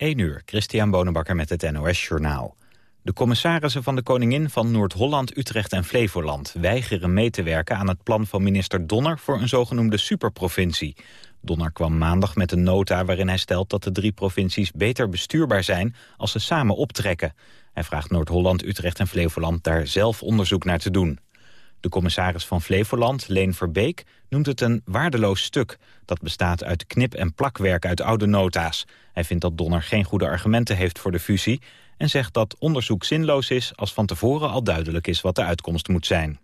1 uur, Christian Bonenbakker met het NOS Journaal. De commissarissen van de Koningin van Noord-Holland, Utrecht en Flevoland... weigeren mee te werken aan het plan van minister Donner... voor een zogenoemde superprovincie. Donner kwam maandag met een nota waarin hij stelt... dat de drie provincies beter bestuurbaar zijn als ze samen optrekken. Hij vraagt Noord-Holland, Utrecht en Flevoland daar zelf onderzoek naar te doen. De commissaris van Flevoland, Leen Verbeek, noemt het een waardeloos stuk. Dat bestaat uit knip- en plakwerk uit oude nota's. Hij vindt dat Donner geen goede argumenten heeft voor de fusie... en zegt dat onderzoek zinloos is als van tevoren al duidelijk is wat de uitkomst moet zijn.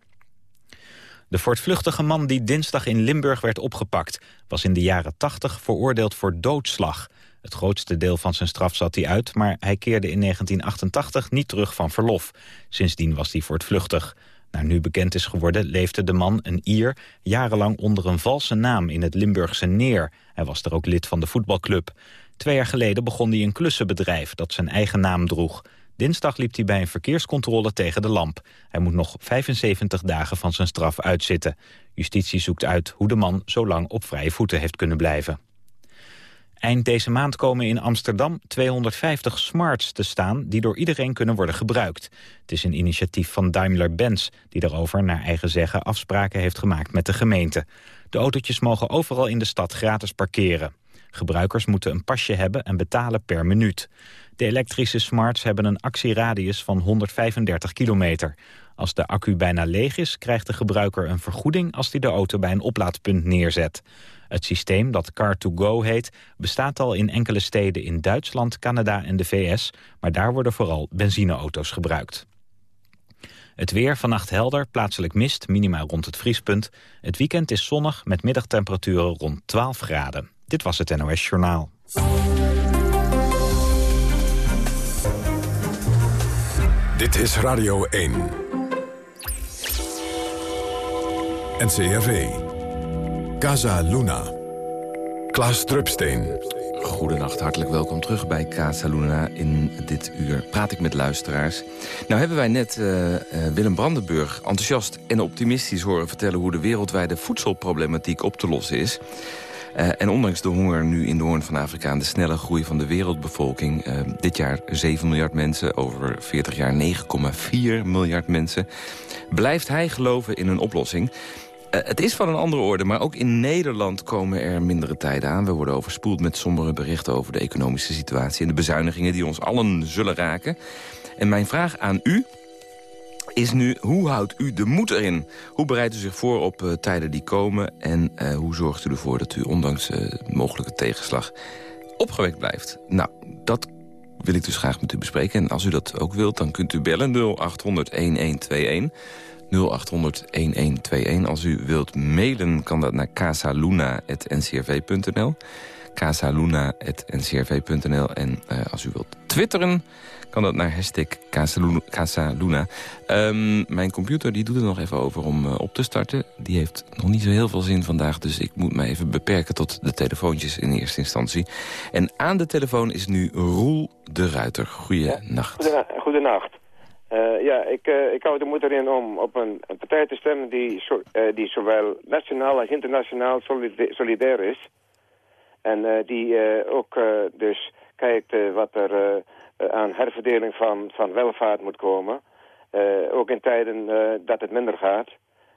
De voortvluchtige man die dinsdag in Limburg werd opgepakt... was in de jaren 80 veroordeeld voor doodslag. Het grootste deel van zijn straf zat hij uit... maar hij keerde in 1988 niet terug van verlof. Sindsdien was hij voortvluchtig. Naar nu bekend is geworden leefde de man, een Ier... jarenlang onder een valse naam in het Limburgse Neer. Hij was er ook lid van de voetbalclub. Twee jaar geleden begon hij een klussenbedrijf dat zijn eigen naam droeg. Dinsdag liep hij bij een verkeerscontrole tegen de lamp. Hij moet nog 75 dagen van zijn straf uitzitten. Justitie zoekt uit hoe de man zo lang op vrije voeten heeft kunnen blijven. Eind deze maand komen in Amsterdam 250 smarts te staan... die door iedereen kunnen worden gebruikt. Het is een initiatief van Daimler-Benz... die daarover naar eigen zeggen afspraken heeft gemaakt met de gemeente. De autootjes mogen overal in de stad gratis parkeren. Gebruikers moeten een pasje hebben en betalen per minuut. De elektrische smarts hebben een actieradius van 135 kilometer. Als de accu bijna leeg is, krijgt de gebruiker een vergoeding... als hij de auto bij een oplaadpunt neerzet. Het systeem, dat Car2Go heet, bestaat al in enkele steden in Duitsland, Canada en de VS, maar daar worden vooral benzineauto's gebruikt. Het weer vannacht helder, plaatselijk mist, minima rond het vriespunt. Het weekend is zonnig met middagtemperaturen rond 12 graden. Dit was het NOS Journaal. Dit is Radio 1. NCRV. Casa Luna. Klaas Drupsteen. Goedenacht, hartelijk welkom terug bij Casa Luna. In dit uur praat ik met luisteraars. Nou hebben wij net uh, uh, Willem Brandenburg enthousiast en optimistisch horen vertellen... hoe de wereldwijde voedselproblematiek op te lossen is. Uh, en ondanks de honger nu in de Hoorn van Afrika... en de snelle groei van de wereldbevolking... Dit jaar 7 miljard mensen, over 40 jaar 9,4 miljard mensen... blijft hij geloven in een oplossing... Uh, het is van een andere orde, maar ook in Nederland komen er mindere tijden aan. We worden overspoeld met sombere berichten over de economische situatie... en de bezuinigingen die ons allen zullen raken. En mijn vraag aan u is nu, hoe houdt u de moed erin? Hoe bereidt u zich voor op uh, tijden die komen? En uh, hoe zorgt u ervoor dat u ondanks uh, mogelijke tegenslag opgewekt blijft? Nou, dat wil ik dus graag met u bespreken. En als u dat ook wilt, dan kunt u bellen 0800-1121... 0800-1121. Als u wilt mailen, kan dat naar casaluna.ncrv.nl. casaluna.ncrv.nl. En uh, als u wilt twitteren, kan dat naar hashtag Casaluna. Um, mijn computer die doet er nog even over om uh, op te starten. Die heeft nog niet zo heel veel zin vandaag, dus ik moet me even beperken tot de telefoontjes in eerste instantie. En aan de telefoon is nu Roel de Ruiter. Goeienacht. Ja, goedenacht. Uh, ja, ik, uh, ik hou de moed erin om op een, een partij te stemmen die, uh, die zowel nationaal als internationaal solida solidair is. En die ook dus kijkt wat er aan herverdeling van, van welvaart moet komen. ook in tijden dat het minder gaat.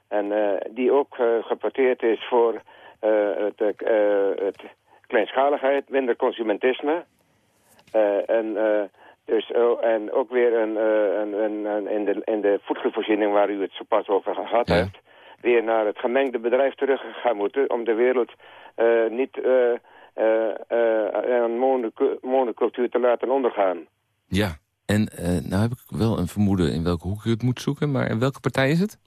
En die ook geporteerd is voor het, het kleinschaligheid, minder consumentisme. en dus, oh, en ook weer een, uh, een, een, een, in, de, in de voedselvoorziening waar u het zo pas over gehad ja. hebt... weer naar het gemengde bedrijf terug gaan moeten... om de wereld uh, niet uh, aan monocultuur te laten ondergaan. Ja, en nou heb ik wel een vermoeden in welke hoek u het moet zoeken... maar welke partij is het?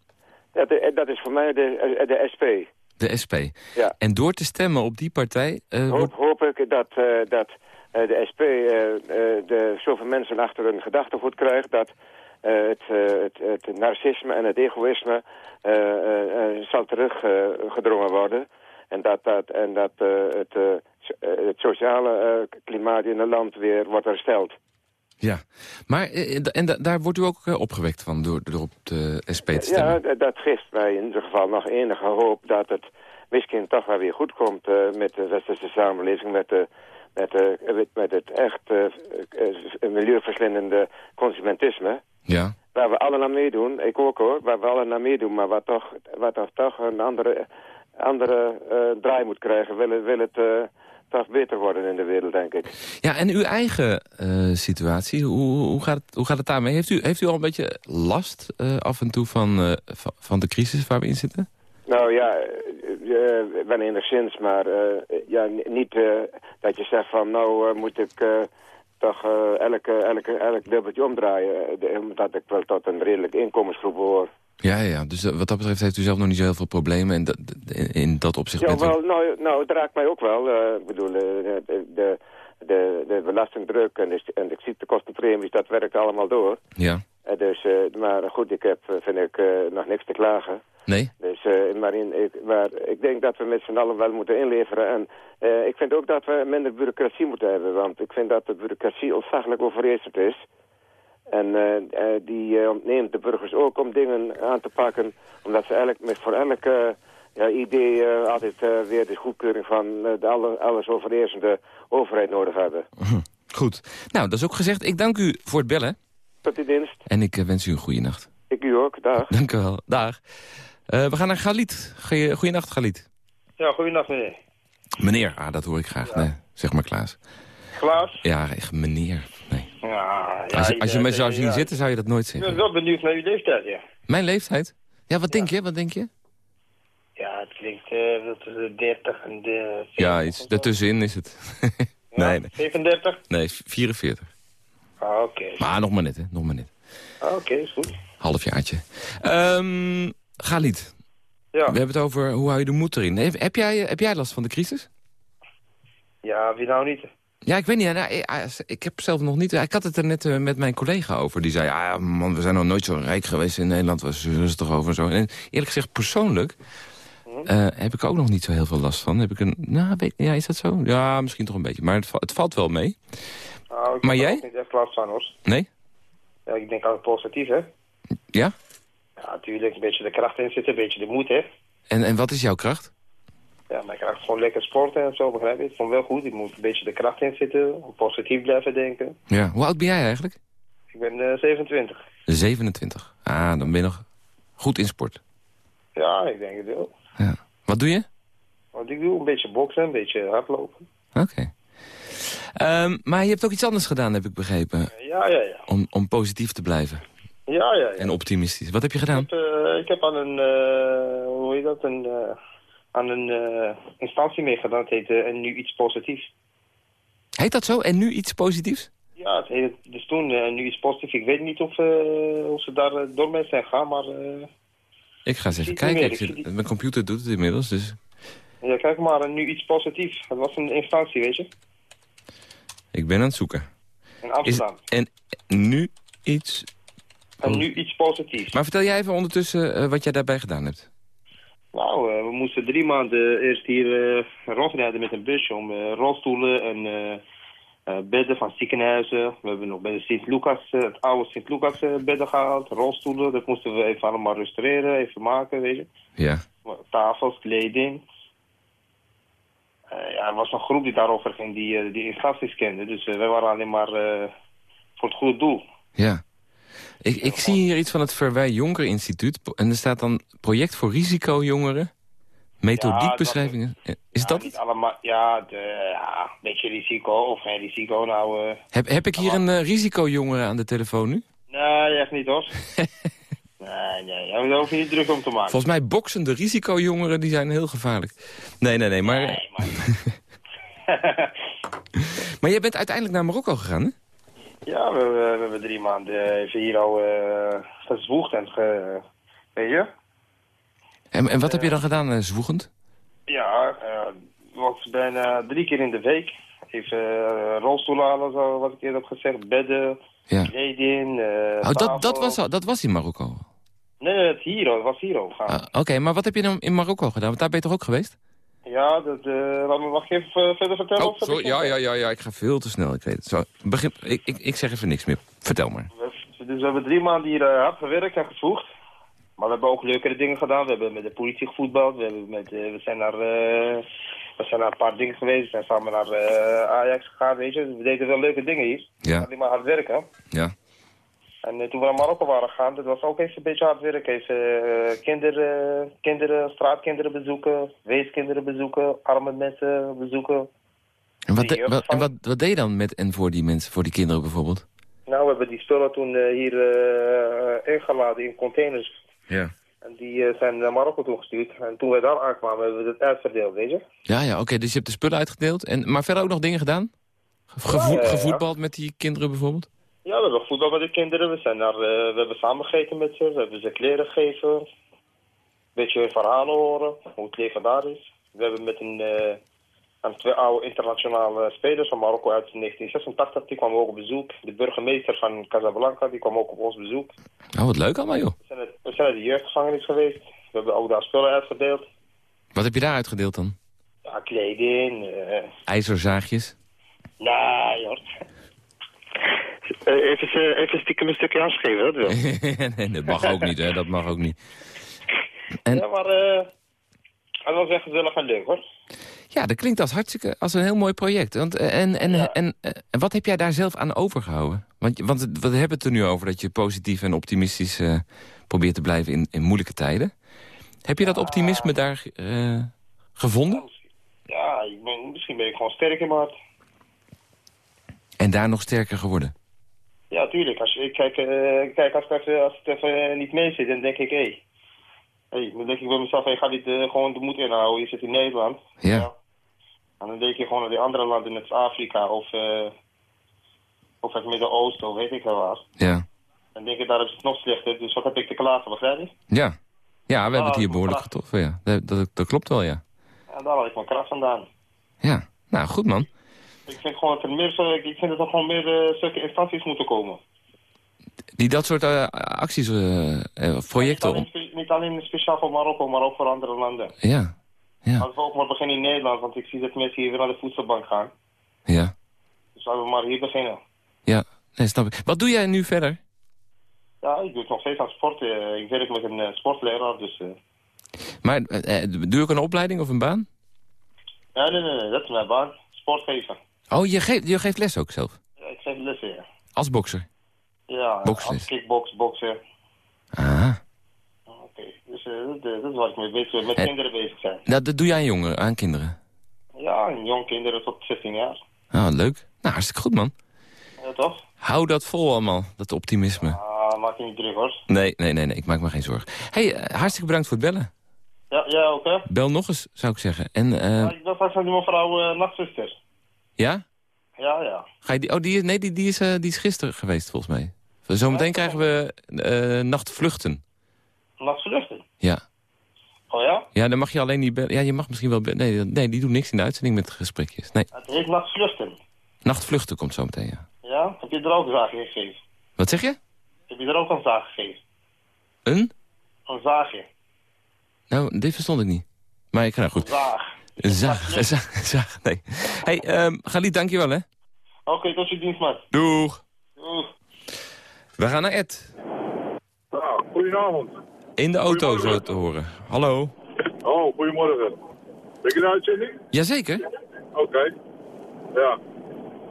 Dat, dat is voor mij de, de SP. De SP. Ja. En door te stemmen op die partij... hoop, wordt... hoop ik dat... dat de SP uh, de, zoveel mensen achter hun gedachtegoed krijgt... dat het, het, het, narcisme en het egoïsme zal teruggedrongen worden. En dat, dat, en dat het, het sociale klimaat in het land weer wordt hersteld. Ja, maar en daar wordt u ook opgewekt van door, door op de SP te stemmen? Ja, dat geeft mij in ieder geval nog enige hoop dat het misschien toch wel weer goed komt met de westerse samenleving, met de met, uh, met het echt uh, milieuverslindende consumentisme. Ja. Waar we alle naar meedoen, ik ook hoor, waar we alle naar meedoen, maar wat toch, wat toch, toch een andere, andere draai moet krijgen, wil het, wil het toch beter worden in de wereld, denk ik. Ja, en uw eigen situatie, hoe, hoe, gaat het, hoe gaat het daarmee? Heeft u, heeft u al een beetje last af en toe van, van de crisis waar we in zitten? Nou ja, uh, wel enigszins, maar uh, ja, niet uh, dat je zegt van nou moet ik toch elke, elke, elk dubbeltje omdraaien. omdat ik wel tot een redelijk inkomensgroep hoor. Ja, ja, dus wat dat betreft heeft u zelf nog niet zo heel veel problemen in dat, in dat opzicht. Ja, wel, nou, nou, het raakt mij ook wel. ik bedoel, de, de, de, de belastingdruk en de, en de ziektekostenpremies, dat werkt allemaal door. Ja. Dus, maar goed, ik heb, vind ik, nog niks te klagen. Nee? Dus, uh, maar, in, ik, maar ik denk dat we met z'n allen wel moeten inleveren. En uh, ik vind ook dat we minder bureaucratie moeten hebben. Want ik vind dat de bureaucratie ontzaglijk overheersend is. En uh, die ontneemt de burgers ook om dingen aan te pakken. Omdat ze eigenlijk met voor elke ja, idee altijd weer de goedkeuring van de alle, alles overheersende overheid nodig hebben. Goed. Nou, dat is ook gezegd. Ik dank u voor het bellen. Tot uw dienst. En ik wens u een goede nacht. Ik u ook. Dag. Dank u wel. Dag. Uh, we gaan naar Galit. Goeienacht, Galit. Ja, goeienacht, meneer. Meneer, ah, dat hoor ik graag. Ja. Nee, zeg maar Klaas. Klaas? Ja, echt meneer. Nee. Ja, ja, als, je, als je me zou zien zitten, zou je dat nooit zeggen. Ik ben wel benieuwd naar uw leeftijd, ja. Mijn leeftijd? Ja, wat denk je? Wat denk je? Ja, het klinkt uh, tussen de 30 en de... Ja, iets daartussenin is het. nee, nee. 37? Nee, 44. Ah, oké. Okay. Maar nog maar net, hè. Nog maar net. Ah, oké, okay, is goed. Halfjaartje. Um, Galit. Ja. We hebben het over hoe hou je de moed erin. Heb jij, heb jij last van de crisis? Ja, wie nou niet? Ja, ik weet niet. Nou, ik, ik, heb zelf nog niet... Ik had het er net met mijn collega over. Die zei, ja man, we zijn nog nooit zo rijk geweest in Nederland. We zijn het toch over zo. En eerlijk gezegd, persoonlijk... Uh, heb ik ook nog niet zo heel veel last van. Heb ik een... Nou, weet, ja, is dat zo? Ja, misschien toch een beetje. Maar het, het valt wel mee. Nou, ik maar jij? niet echt last van, hoor. Nee? Ja, ik denk altijd positief, hè? Ja? Ja, natuurlijk. Een beetje de kracht in zitten, een beetje de moed, hè. En, en wat is jouw kracht? Ja, mijn kracht is gewoon lekker sporten en zo, begrijp je? Ik vond wel goed. Ik moet een beetje de kracht in zitten, positief blijven denken. Ja, hoe oud ben jij eigenlijk? Ik ben uh, 27. 27? Ah, dan ben je nog goed in sport. Ja, ik denk het wel. Ja. Wat doe je? Wat ik doe? Een beetje boksen, een beetje hardlopen. Oké. Okay. Um, maar je hebt ook iets anders gedaan, heb ik begrepen. Ja, ja, ja. Om, om positief te blijven. Ja, ja, ja. En optimistisch. Wat heb je gedaan? Ik heb, uh, ik heb aan een, uh, hoe heet dat, een, uh, aan een instantie meegedaan. Het heet En Nu Iets Positiefs. Heet dat zo? En Nu Iets Positiefs? Ja, het heet dus toen Nu Iets Positiefs. Ik weet niet of, of ze daar door mee zijn gaan, maar... ik ga eens even kijken. Ik zit, mijn computer doet het inmiddels, dus... Ja, kijk maar, Nu Iets Positiefs. Het was een instantie, weet je. Ik ben aan het zoeken. In Amsterdam. Is, en nu iets... En nu iets positiefs. Maar vertel jij even ondertussen uh, wat jij daarbij gedaan hebt. Nou, uh, we moesten drie maanden eerst hier uh, rondrijden met een busje om rolstoelen en bedden van ziekenhuizen. We hebben nog bij de Sint-Lucas, het oude Sint-Lucas bedden gehaald, rolstoelen. Dat moesten we even allemaal restaureren, even maken, weet je. Ja. Tafels, kleding. ja, er was een groep die daarover ging, die, die instanties kende. Dus wij waren alleen maar voor het goede doel. Ja. Ik, ik zie hier iets van het Verwij Jonker Instituut. En er staat dan project voor risicojongeren. Methodiekbeschrijvingen. Ja, is ja, dat niet allemaal, ja, de, ja, een beetje risico of geen risico. Nou, uh, heb, heb ik hier een uh, risicojongere aan de telefoon nu? Nee, echt niet hoor. nee, nee, daar hoef je niet druk om te maken. Volgens mij boksende risicojongeren die zijn heel gevaarlijk. Nee, nee, nee, maar... Nee, maar... maar jij bent uiteindelijk naar Marokko gegaan, hè? Ja, we, we, we, hebben drie maanden even hier al uh, gezwoegd en ge, weet je. En, en wat heb je dan gedaan, uh, zwoegend? Ja, uh, was bijna drie keer in de week. Even rolstoelen halen, zo, wat ik eerder heb gezegd, bedden, ja. kleding, oh, dat, dat, was, dat was in Marokko? Nee, het, hier, het was hier al ah, Oké, okay, maar wat heb je dan in Marokko gedaan? Want daar ben je toch ook geweest? Ja, dat, uh, laat me mag ik even verder vertellen. Oh, sorry, ja, ja, ja, ja, ik ga veel te snel, ik weet het. Zo, begin, ik, ik, ik zeg even niks meer. Vertel maar. Dus we hebben drie maanden hier uh, hard gewerkt en gevoegd. Maar we hebben ook leukere dingen gedaan. We hebben met de politie gevoetbald. We, hebben met, uh, we zijn naar We zijn naar een paar dingen geweest. We zijn samen naar eh, Ajax gegaan, weet je. We deden wel leuke dingen hier. Ja. Alleen maar hard werken. Ja. En eh, toen we naar Marokko waren gegaan, dat was ook even een beetje hard werken. Even eh, kinderen, kinderen, straatkinderen bezoeken, weeskinderen bezoeken, arme mensen bezoeken. En, wat, de- wat, en wat, wat deed je dan met en voor die mensen, voor die kinderen bijvoorbeeld? Nou, we hebben die spullen toen eh, hier eh, ingeladen in containers. Ja. En die eh, zijn naar Marokko toegestuurd. En toen wij daar aankwamen, hebben we het uitverdeeld, weet je. Ja, ja oké, dus je hebt de spullen uitgedeeld. En, maar verder ook nog dingen gedaan? Gevo- Ja. Gevoetbald met die kinderen bijvoorbeeld? Ja, we hebben voetbal met de kinderen. We, zijn naar, eh, we hebben samen gegeten met ze. We hebben ze kleren gegeven. Een beetje verhalen horen. Hoe het leven daar is. We hebben met een, eh, een twee oude internationale spelers van Marokko uit 1986. Die kwamen ook op bezoek. De burgemeester van Casablanca die kwam ook op ons bezoek. Oh, wat leuk allemaal joh. We zijn, het- we zijn naar de jeugdgevangenis geweest. We hebben ook daar spullen uitgedeeld. Wat heb je daar uitgedeeld dan? Ja, kleding. eh IJzerzaagjes? nou, joh. even, eh, even stiekem een stukje afgeven, dat wel. nee, dat mag ook niet, hè. Dat mag ook niet. En- Ja, maar eh het was echt gezellig en leuk, hoor. Ja, dat klinkt als hartstikke als een heel mooi project. Want, eh, en, en, Ja. en, eh, en wat heb jij daar zelf aan overgehouden? Want, want we hebben het er nu over dat je positief en optimistisch eh, probeert te blijven in, in moeilijke tijden. Heb je dat optimisme daar gevonden? Ja, ik ben, misschien ben ik gewoon sterk in mijn hart. En daar nog sterker geworden? Ja, tuurlijk. Als, ik kijk, kijk als, het als het even niet mee zit, dan denk ik, hé. Hey. Hey, dan denk ik bij mezelf, hey, ga niet eh, gewoon de moed inhouden. Je zit in Nederland. Ja. En dan denk je gewoon naar die andere landen, net als Afrika of, eh, of het Midden-Oosten of weet ik wel waar. Ja. Dan denk ik, daar is het nog slechter. Dus wat heb ik te klagen, begrijp je? Ja. Ja, we hebben het hier Ah, behoorlijk graag. getroffen, ja. Dat, dat, dat klopt wel, ja. En daar had ik mijn kracht vandaan. Ja. Nou, goed man. Ik vind gewoon dat er meer, zo- ik vind dat er gewoon meer eh, zulke instanties moeten komen. Die dat soort eh, acties, eh, eh, projecten... Niet alleen, niet alleen speciaal voor Marokko, maar ook voor andere landen. ja. Ja. Laten we ook maar beginnen in Nederland, want ik zie dat mensen hier weer naar de voedselbank gaan. Ja. Dus laten we maar hier beginnen. Ja. Nee, snap ik. Wat doe jij nu verder? Ja, ik doe het nog steeds aan sport. ik werk met een sportleraar, dus... Maar doe ook een opleiding of een baan? Nee, nee, nee, dat is mijn baan. Sportgever. Oh, je geeft, je geeft les ook zelf? Ja, ik geef lessen, ja. Als bokser? Ja, als kickbox, boksen. Ah. Oké, dus eh, dat, eh, is waar ik mee bezig ben, met En- kinderen bezig zijn. Dat, dat doe jij aan jongeren, aan kinderen? Ja, jong kinderen tot 16 jaar. Ah, leuk. Nou, hartstikke goed, man. Ja, toch? Hou dat vol allemaal, dat optimisme. Ah, maak je niet druk, hoor. Nee, nee, nee, nee, ik maak me geen zorgen. hey, eh, hartstikke bedankt voor het bellen. Ja, ja ook, hè? Bel nog eens, zou ik zeggen. En, eh, Ja, ik ben vast aan die mevrouw eh nachtzuster. ja? Ja, ja. Ga je die, oh, die, is- nee, die, die, is, eh, die is gisteren geweest, volgens mij. Zometeen krijgen we eh, nachtvluchten. Nachtvluchten. Ja. Oh ja? Ja, dan mag je alleen niet bellen. Ja, je mag misschien wel bellen. Nee, nee, die doet niks in de uitzending met gesprekjes. Nee, Het heet nachtvluchten. nachtvluchten komt zometeen, ja. Ja? Heb je er ook een zaagje gegeven? Wat zeg je? Heb je er ook een zaag gegeven? Een? Een zaagje. Nou, dit verstond ik niet. Maar ik ga nou goed. zaag. Een zaag, een zaag, een zaag, nee. hey, um, Galit, dankjewel, hè. Oké, tot je dienst, man. Doeg. Doeg. We gaan naar Ed. Nou, goedenavond. In de auto, zo te horen. Hallo. Oh, goedemorgen. Ben ik in de uitzending? Jazeker. Oké. Ja.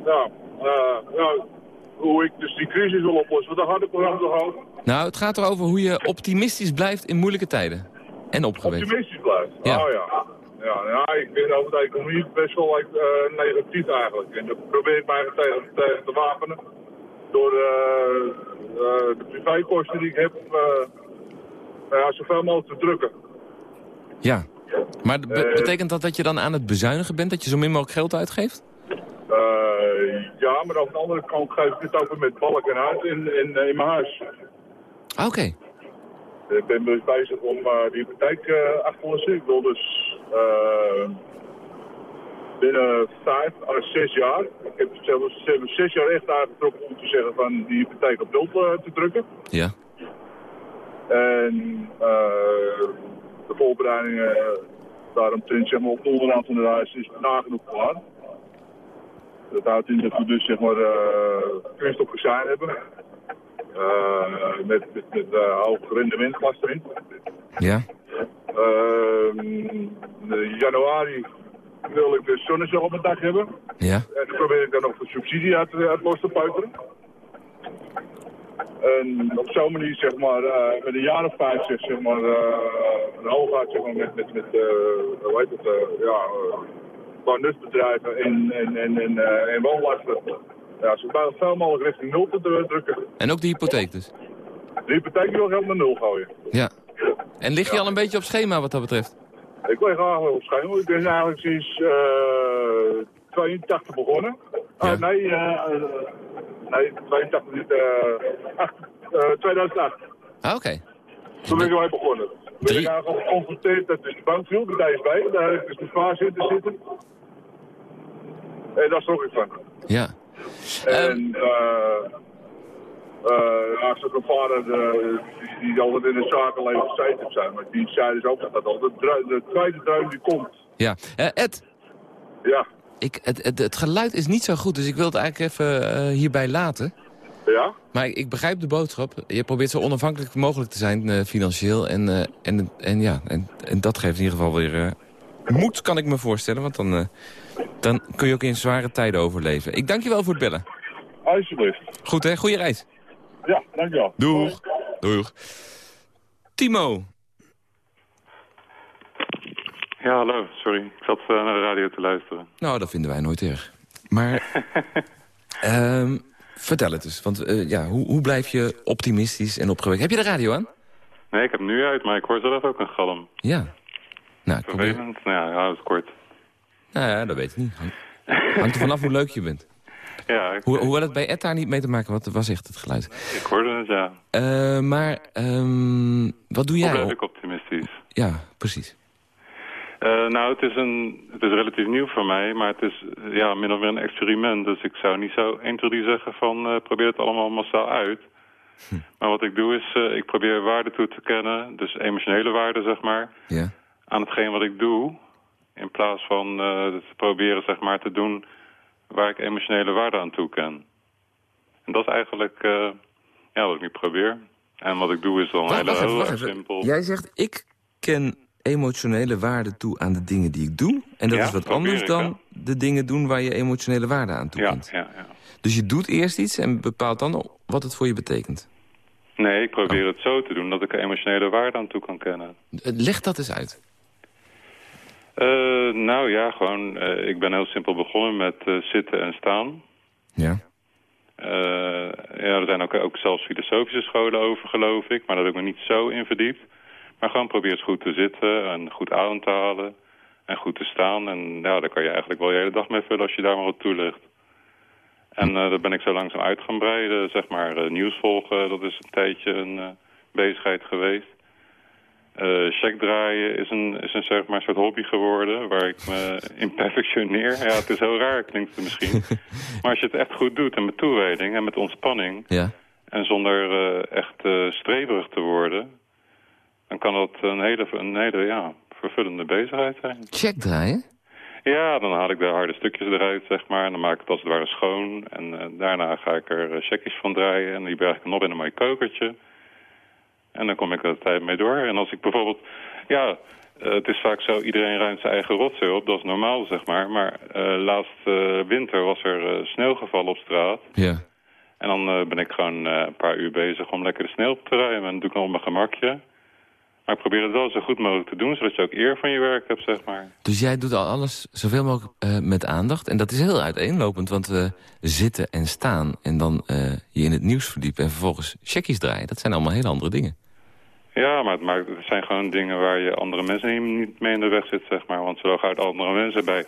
Nou, eh, nou, hoe ik dus die crisis wil oplossen, wat een harde programma te houden. Nou, het gaat erover hoe je optimistisch blijft in moeilijke tijden. En opgewekt. Optimistisch blijft. Ja. Oh ja. Ja, ja, ik ben over de economie best wel eh, negatief eigenlijk. En daar probeer ik mij tegen, tegen te wapenen. Door eh, de privékosten die ik heb, eh, ja, zoveel mogelijk te drukken. Ja. Maar be- betekent dat dat je dan aan het bezuinigen bent? Dat je zo min mogelijk geld uitgeeft? Eh, ja, maar aan de andere kant geef ik het ook weer met balken uit in, in, eh, in mijn huis. Ah, Oké. Ik ben dus bezig om eh, die hypotheek eh, af te lossen. Ik wil dus eh, binnen vijf à zes jaar. Ik heb zelfs zelfs zes jaar echt aangetrokken om te zeggen van die hypotheek op nul eh, te drukken. Ja. En eh, de voorbereidingen uh, daaromtrent zeg maar, op de onderhand van de huis is nagenoeg klaar. Dat houdt in dat we dus zeg maar kunst op hebben. Uh, met met, met uh, hoog rendementklas erin. Ja. Uh, januari wil ik de zonnecel op mijn dak hebben. Ja. En dan probeer ik dan nog de subsidie uit, uit los te peuteren. En op zo'n manier, zeg maar, eh, met een jaar of vijf, zeg, zeg maar, uh, een hooguit, zeg maar, met, met, met uh, hoe heet het, ja, uh, nutbedrijven en, en, en, en, en woonlasten. Ja, ze bijna veel mogelijk richting nul te drukken. En ook de hypotheek dus? De hypotheek wil ik helemaal naar nul gooien. Ja. En lig je al een beetje op schema wat dat betreft? Ik lig eigenlijk op schema. Ik ben eigenlijk sinds uh, 82 begonnen. Ja. Uh, nee, uh, nee, 82 niet. Uh, 2008. Ah, oké. Okay. Toen ben ik ermee begonnen. Toen ben ik eigenlijk geconfronteerd dat dus de bank viel, de DSB. Daar heb ik dus de vaas in te zitten. En daar schrok ik van. Ja. En um, uh, als een vader uh, die, die altijd in de zakenleven gezeten zijn, maar die zei dus ook dat dat al de, de tweede druim die komt. Ja. Uh, Ed? Ja? Ik, het, het, het, geluid is niet zo goed, dus ik wil het eigenlijk even hierbij laten. Ja? Maar ik, ik, begrijp de boodschap. Je probeert zo onafhankelijk mogelijk te zijn financieel. En, en, en, ja, en, en, dat geeft in ieder geval weer moed, kan ik me voorstellen. Want dan, dan kun je ook in zware tijden overleven. Ik dank je wel voor het bellen. Alsjeblieft. Goed hè, goede reis. Ja, dankjewel. Doeg. Doeg. Timo. Ja, hallo. Sorry. Ik zat uh, naar de radio te luisteren. Nou, dat vinden wij nooit erg. Maar, um, vertel het eens. Want uh, ja, hoe, hoe blijf je optimistisch en opgewekt? Heb je de radio aan? Nee, ik heb hem nu uit, maar ik hoor zelf ook een galm. Ja. Nou, Vervelend? Nou ja, hou het kort. Nou ja, dat weet ik niet. Hangt er vanaf hoe leuk je bent. Ja, Hoe, hoewel het bij Ed daar niet mee te maken wat was echt het geluid. ik hoorde het, ja. Uh, maar um, wat doe Hoe jij? blijf ik optimistisch? Ja, precies. Uh, nou, het is, een, het is relatief nieuw voor mij, maar het is ja, min of meer een experiment. Dus ik zou niet zo 1, 2, 3 zeggen van uh, probeer het allemaal massaal uit. Hm. Maar wat ik doe is, uh, ik probeer waarde toe te kennen, dus emotionele waarde zeg maar, ja. aan hetgeen wat ik doe. In plaats van te proberen zeg maar te doen waar ik emotionele waarde aan toeken. En dat is eigenlijk ja, wat ik nu probeer. En wat ik doe is dan heel, heel simpel. Jij zegt, ik ken emotionele waarde toe aan de dingen die ik doe. En dat Ja, is wat anders ik, dan hè? de dingen doen waar je emotionele waarde aan Ja, toekent. ja, ja. Dus je doet eerst iets en bepaalt dan wat het voor je betekent. Nee, ik Oh. probeer het zo te doen dat ik er emotionele waarde aan toe kan kennen. Eh, Leg dat eens uit. Uh, nou ja, gewoon, uh, ik ben heel simpel begonnen met uh, zitten en staan. Ja. ja, er zijn ook, ook zelfs filosofische scholen over, geloof ik. Maar daar heb ik me niet zo in verdiept. Maar gewoon probeer eens goed te zitten en goed adem te halen. En goed te staan. En ja, daar kan je eigenlijk wel je hele dag mee vullen als je daar maar wat toelegt. En daar ben ik zo langzaam uit gaan breiden. Zeg maar nieuws volgen, dat is een tijdje een bezigheid geweest. Uh, check draaien is een, is een zeg maar, soort hobby geworden waar ik me in perfectioneer. Ja, het is heel raar, klinkt het misschien. maar als je het echt goed doet en met toewijding en met ontspanning... Ja. en zonder uh, echt uh, streberig te worden... dan kan dat een hele, een hele ja, vervullende bezigheid zijn. Check draaien? Ja, dan haal ik de harde stukjes eruit, zeg maar. En dan maak ik het als het ware schoon. En daarna ga ik er checkjes van draaien. En die berg ik dan op in een mooi kokertje. En dan kom ik er de tijd mee door. En als ik bijvoorbeeld... Ja, uh, het is vaak zo, iedereen ruimt zijn eigen rotzooi op. Dat is normaal, zeg maar. Maar uh, laatste uh, winter was er sneeuw gevallen op straat. Ja. En dan ben ik gewoon een paar uur bezig om lekker de sneeuw op te ruimen. En dat doe ik dan op mijn gemakje. Maar ik probeer het wel zo goed mogelijk te doen, zodat je ook eer van je werk hebt, zeg maar. Dus jij doet al alles zoveel mogelijk met aandacht. En dat is heel uiteenlopend, want uh, zitten en staan... en dan je in het nieuws verdiepen en vervolgens checkies draaien... dat zijn allemaal hele andere dingen. Ja, maar het, maakt, het zijn gewoon dingen waar je andere mensen niet mee in de weg zit, zeg maar. Want zolang uit andere mensen bij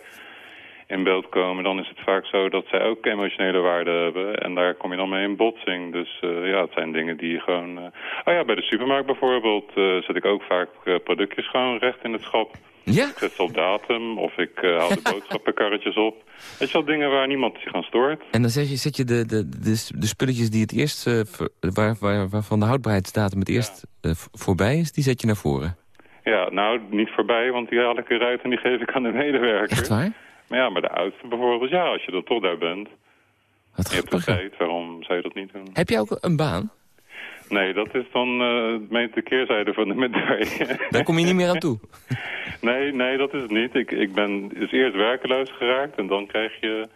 in beeld komen... dan is het vaak zo dat zij ook emotionele waarde hebben. En daar kom je dan mee in botsing. Dus uh, ja, het zijn dingen die je gewoon... Uh... Oh ja, bij de supermarkt bijvoorbeeld uh, zet ik ook vaak productjes gewoon recht in het schap. Ja? Ik zet ze op datum of ik haal de boodschappenkarretjes op. Weet je wel, dingen waar niemand zich aan stoort. En dan zet je, zet je de, de, de, de spulletjes die het eerst... waar, waar, waarvan de houdbaarheidsdatum het eerst ja. voorbij is, die zet je naar voren? Ja, nou, niet voorbij, want die haal ik eruit en die geef ik aan de medewerker. Echt waar? Maar ja, maar de oudste bijvoorbeeld, ja, als je er toch daar bent. Wat je hebt de tijd, waarom zou je dat niet doen? Heb je ook een baan? Nee, dat is dan uh, de keerzijde van de medaille. Daar kom je niet meer aan toe? nee, nee, dat is het niet. Ik, ik ben dus eerst werkeloos geraakt en dan krijg je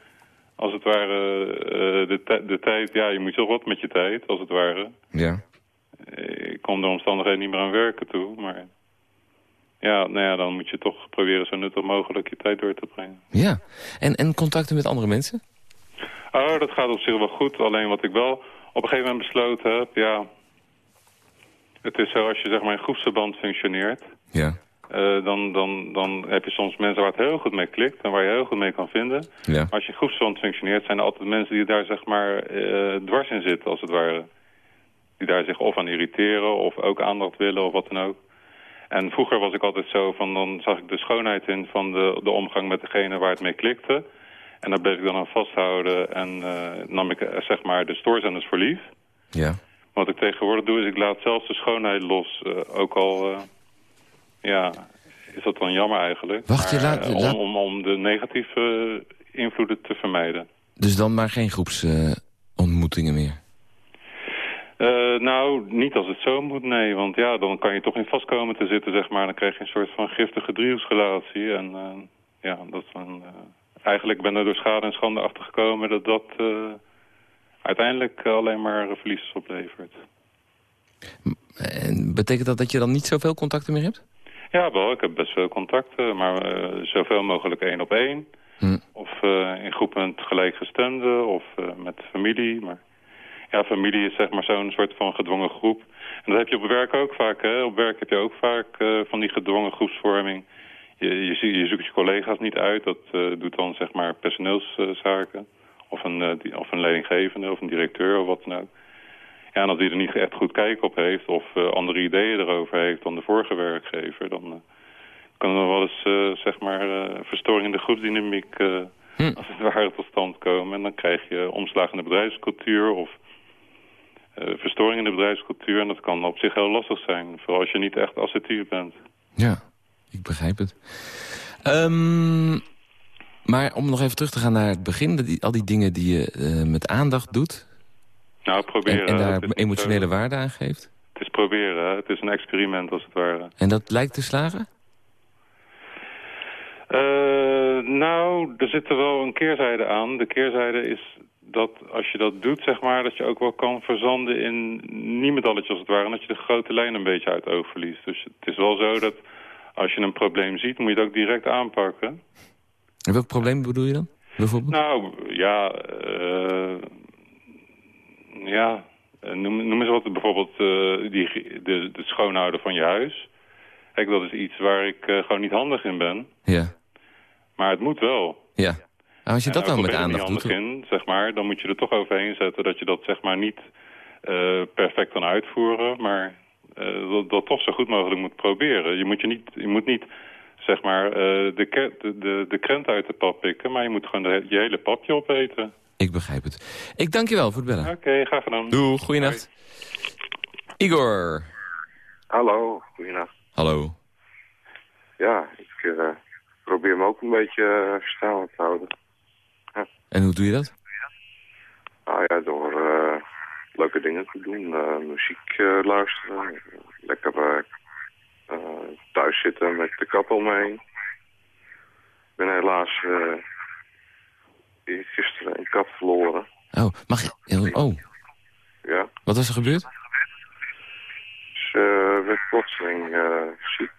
als het ware uh, de, de tijd... Ja, je moet toch wat met je tijd, als het ware. Ja. Ik kom de omstandigheden niet meer aan werken toe, maar... Ja, nou ja, dan moet je toch proberen zo nuttig mogelijk je tijd door te brengen. Ja, en, en contacten met andere mensen? Oh, dat gaat op zich wel goed. Alleen wat ik wel op een gegeven moment besloten heb, ja... Het is zo, als je zeg maar in groepsverband functioneert... Ja. Uh, dan, dan, dan heb je soms mensen waar het heel goed mee klikt en waar je heel goed mee kan vinden. Ja. Maar als je groepsverband functioneert, zijn er altijd mensen die daar zeg maar uh, dwars in zitten, als het ware. Die daar zich of aan irriteren of ook aandacht willen of wat dan ook. En vroeger was ik altijd zo van, dan zag ik de schoonheid in van de, de omgang met degene waar het mee klikte. En daar bleef ik dan aan vasthouden en uh, nam ik zeg maar de stoorzenders voor lief. Ja. Wat ik tegenwoordig doe is ik laat zelfs de schoonheid los. Uh, ook al, ja, is dat dan jammer eigenlijk. Wacht, je laat... om, om, om de negatieve invloeden te vermijden. Dus dan maar geen groepsontmoetingen meer? Uh, nou, niet als het zo moet, nee. Want ja, dan kan je toch in vast komen te zitten, zeg maar. Dan krijg je een soort van giftige driehoeksrelatie. En uh, ja, dat is dan... Uh, eigenlijk ben er door schade en schande achter gekomen dat dat uiteindelijk alleen maar verlies oplevert. En betekent dat dat je dan niet zoveel contacten meer hebt? Ja, wel. Ik heb best veel contacten, maar zoveel mogelijk één op één. Hm. Of in groepen met gelijkgestemden of met familie, maar ja, familie is zeg maar zo'n soort van gedwongen groep. En dat heb je op werk ook vaak. Hè? Op werk heb je ook vaak van die gedwongen groepsvorming. Je, je, je, zoekt je collega's niet uit. Dat doet dan zeg maar personeelszaken. Of een, uh, of een leidinggevende of een directeur of wat dan ook. Ja, en als die er niet echt goed kijk op heeft of andere ideeën erover heeft dan de vorige werkgever... dan kan er wel eens zeg maar verstoring in de groepsdynamiek hm. als het ware tot stand komen. En dan krijg je omslag in de bedrijfscultuur of verstoring in de bedrijfscultuur. En dat kan op zich heel lastig zijn. Vooral als je niet echt assertief bent. Ja, ik begrijp het. Um, maar om nog even terug te gaan naar het begin. Die, al die dingen die je uh, met aandacht doet. Nou, proberen. En, en daar emotionele zo... waarde aan geeft. Het is proberen. Het is een experiment als het ware. En dat lijkt te slagen? Uh, nou, er zit er wel een keerzijde aan. De keerzijde is dat als je dat doet, zeg maar, dat je ook wel kan verzanden in niemendalletjes als het ware. En dat je de grote lijn een beetje uit het oog verliest. Dus het is wel zo dat als je een probleem ziet, moet je het ook direct aanpakken. En welk probleem bedoel je dan, bijvoorbeeld? Nou, ja, uh, ja, noem, noem eens wat, bijvoorbeeld uh, die, de, de schoonhouden van je huis. Kijk, dat is iets waar ik uh, gewoon niet handig in ben. Ja. Maar het moet wel. Ja. En als je dat dan met aandacht doet... In, zeg maar, dan moet je er toch overheen zetten dat je dat zeg maar niet uh, perfect kan uitvoeren. Maar uh, dat, dat, toch zo goed mogelijk moet proberen. Je moet, je niet, je moet niet zeg maar uh, de, de, de krent uit de pap pikken. Maar je moet gewoon de, je hele papje opeten. Ik begrijp het. Ik dank je wel voor het bellen. Oké, okay, graag gedaan. Doei, goeienacht. Igor. Hallo, goeienacht. Hallo. Ja, ik uh, probeer me ook een beetje uh, staande te houden. Ja. En hoe doe je dat? Nou ja, door uh, leuke dingen te doen. muziek luisteren. Lekker thuis zitten met de kat om me heen. Ik ben helaas gisteren een kat verloren. Oh, mag je... Oh. Ja. Wat was er gebeurd? Ze werd plotseling ziek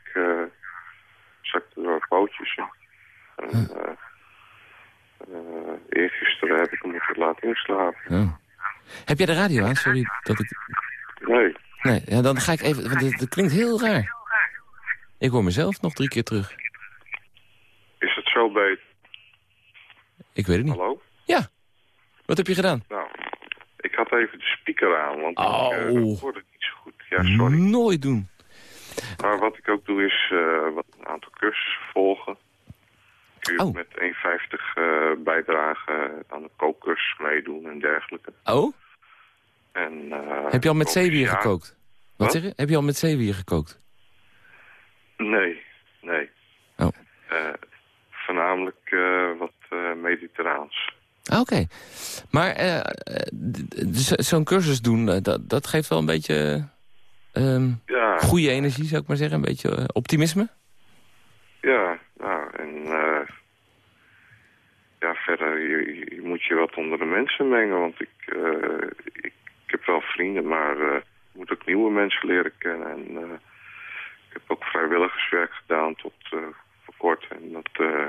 zakte door pootjes. En, uh, uh, eergisteren heb ik hem moeten laten inslapen. Oh. Heb jij de radio aan? Sorry dat ik... Nee. Nee, ja, dan ga ik even... Want het, het klinkt heel raar. Ik hoor mezelf nog drie keer terug. Is het zo beter? Ik weet het niet. Hallo? Ja. Wat heb je gedaan? Nou, ik had even de speaker aan, want oh. ik uh, hoorde het niet zo goed. Ja, sorry. Nooit doen. Maar wat ik ook doe is uh, wat een aantal cursussen volgen. Kun je oh. met 1,50 uh, bijdragen aan de kookcursus meedoen en dergelijke. Oh? En, Heb je al met zeewier gekookt? Wat, Wat zeg je? Heb je al met zeewier gekookt? Nee, nee. Oh. Uh, voornamelijk wat mediterraans. Ah, Oké. Maar eh, eh, zo'n cursus doen, eh, dat, dat geeft wel een beetje ehm, Ja, goede energie, zou ik maar zeggen. Een beetje eh, optimisme. ja, nou, en eh, ja, verder je, je moet je wat onder de mensen mengen, want ik, eh, ik, ik heb wel vrienden, maar eh, ik moet ook nieuwe mensen leren kennen. En eh, ik heb ook vrijwilligerswerk gedaan tot eh, voor kort en dat eh,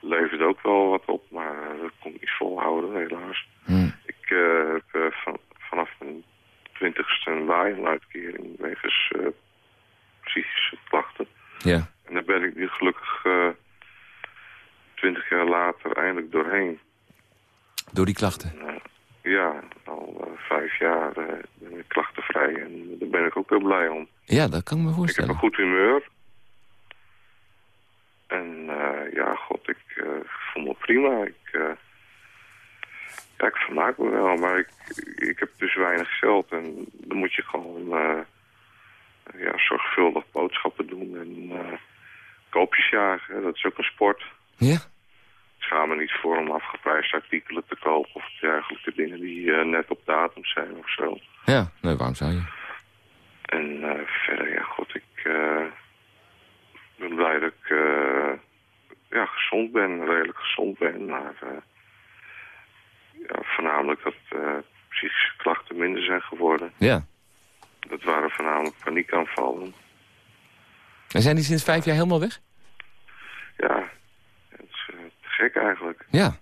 levert ook wel wat op, maar eh, dat kon ik niet volhouden, helaas. Hm. Ik heb van, vanaf mijn twintigste een waaienuitkering wegens psychische klachten. Ja. En daar ben ik nu gelukkig twintig jaar later eindelijk doorheen. Door die klachten. En, eh, ja, al eh, vijf jaar eh, ben ik klachtenvrij en daar ben ik ook heel blij om. Ja, dat kan ik me Ik heb voorstellen. een goed humeur. En eh, ja, god, ik eh, voel me prima. Ik, eh, ja, ik vermaak me wel, maar ik, ik heb dus weinig geld. En dan moet je gewoon eh, ja, zorgvuldig boodschappen doen en eh, koopjes jagen. Dat is ook een sport. Ja? Ik schaam me niet voor om afgeprijsde artikelen te kopen of dergelijke dingen die eh, net op datum zijn of zo. Ja, nee, waarom zou je? En eh, verder, ja, god, ik eh, ben blij dat ik ja, gezond ben, redelijk gezond ben. Maar ja, voornamelijk dat psychische klachten minder zijn geworden. Ja. Dat waren voornamelijk paniekaanvallen. En zijn die sinds vijf jaar helemaal weg? Ja, het is eh, te gek eigenlijk. Ja.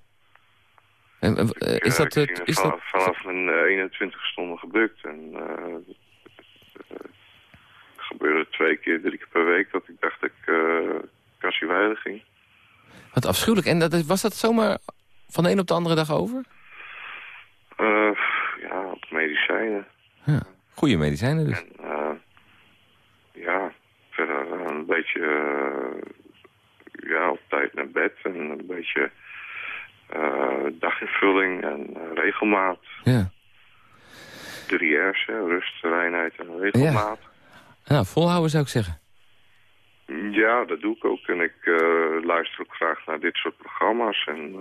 En, en, eh, Ik, is eh, dat... ik het- is vanaf, dat... vanaf mijn eh, 21 stonden gebukt. En eh, het gebeurde twee keer, drie keer per week dat ik dacht dat ik uh, ging. Wat afschuwelijk. En dat, was dat zomaar van de een op de andere dag over? Uh, ja, op medicijnen. Ja. Goede medicijnen dus. En uh, ja, verder een beetje uh, ja, op tijd naar bed en een beetje uh, daginvulling en regelmaat. Ja. Drie R's, hè, rust, reinheid en regelmaat. Ja. ja, volhouden zou ik zeggen. Ja, dat doe ik ook. En ik uh, luister ook graag naar dit soort programma's. En uh,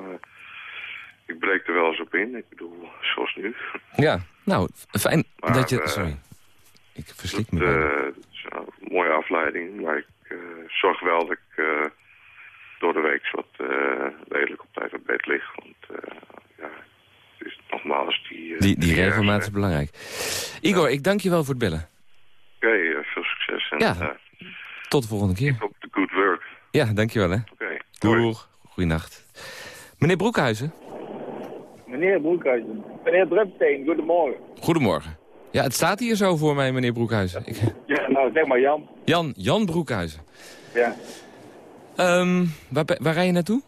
ik breek er wel eens op in. Ik bedoel, zoals nu. Ja, nou, fijn maar, dat je... Sorry, ik verslik me. Het is een mooie afleiding. Maar ik zorg wel dat ik door de week wat redelijk op tijd op bed lig. Want ja, het is nogmaals die... die, die regelmaat is belangrijk. Igor, ik dank je wel voor het bellen. Oké, okay, veel succes. En, ja. Tot de volgende keer. Keep up the good work. Ja, dankjewel hè. Oké. Okay. Doeg. Goeienacht. Meneer Broekhuizen. Meneer Broekhuizen. Meneer Drupsteen, goedemorgen. Goedemorgen. Ja, het staat hier zo voor mij, meneer Broekhuizen. Ik... Ja, nou zeg maar Jan. Jan, Jan Broekhuizen. Ja. Um, waar, waar rij je naartoe?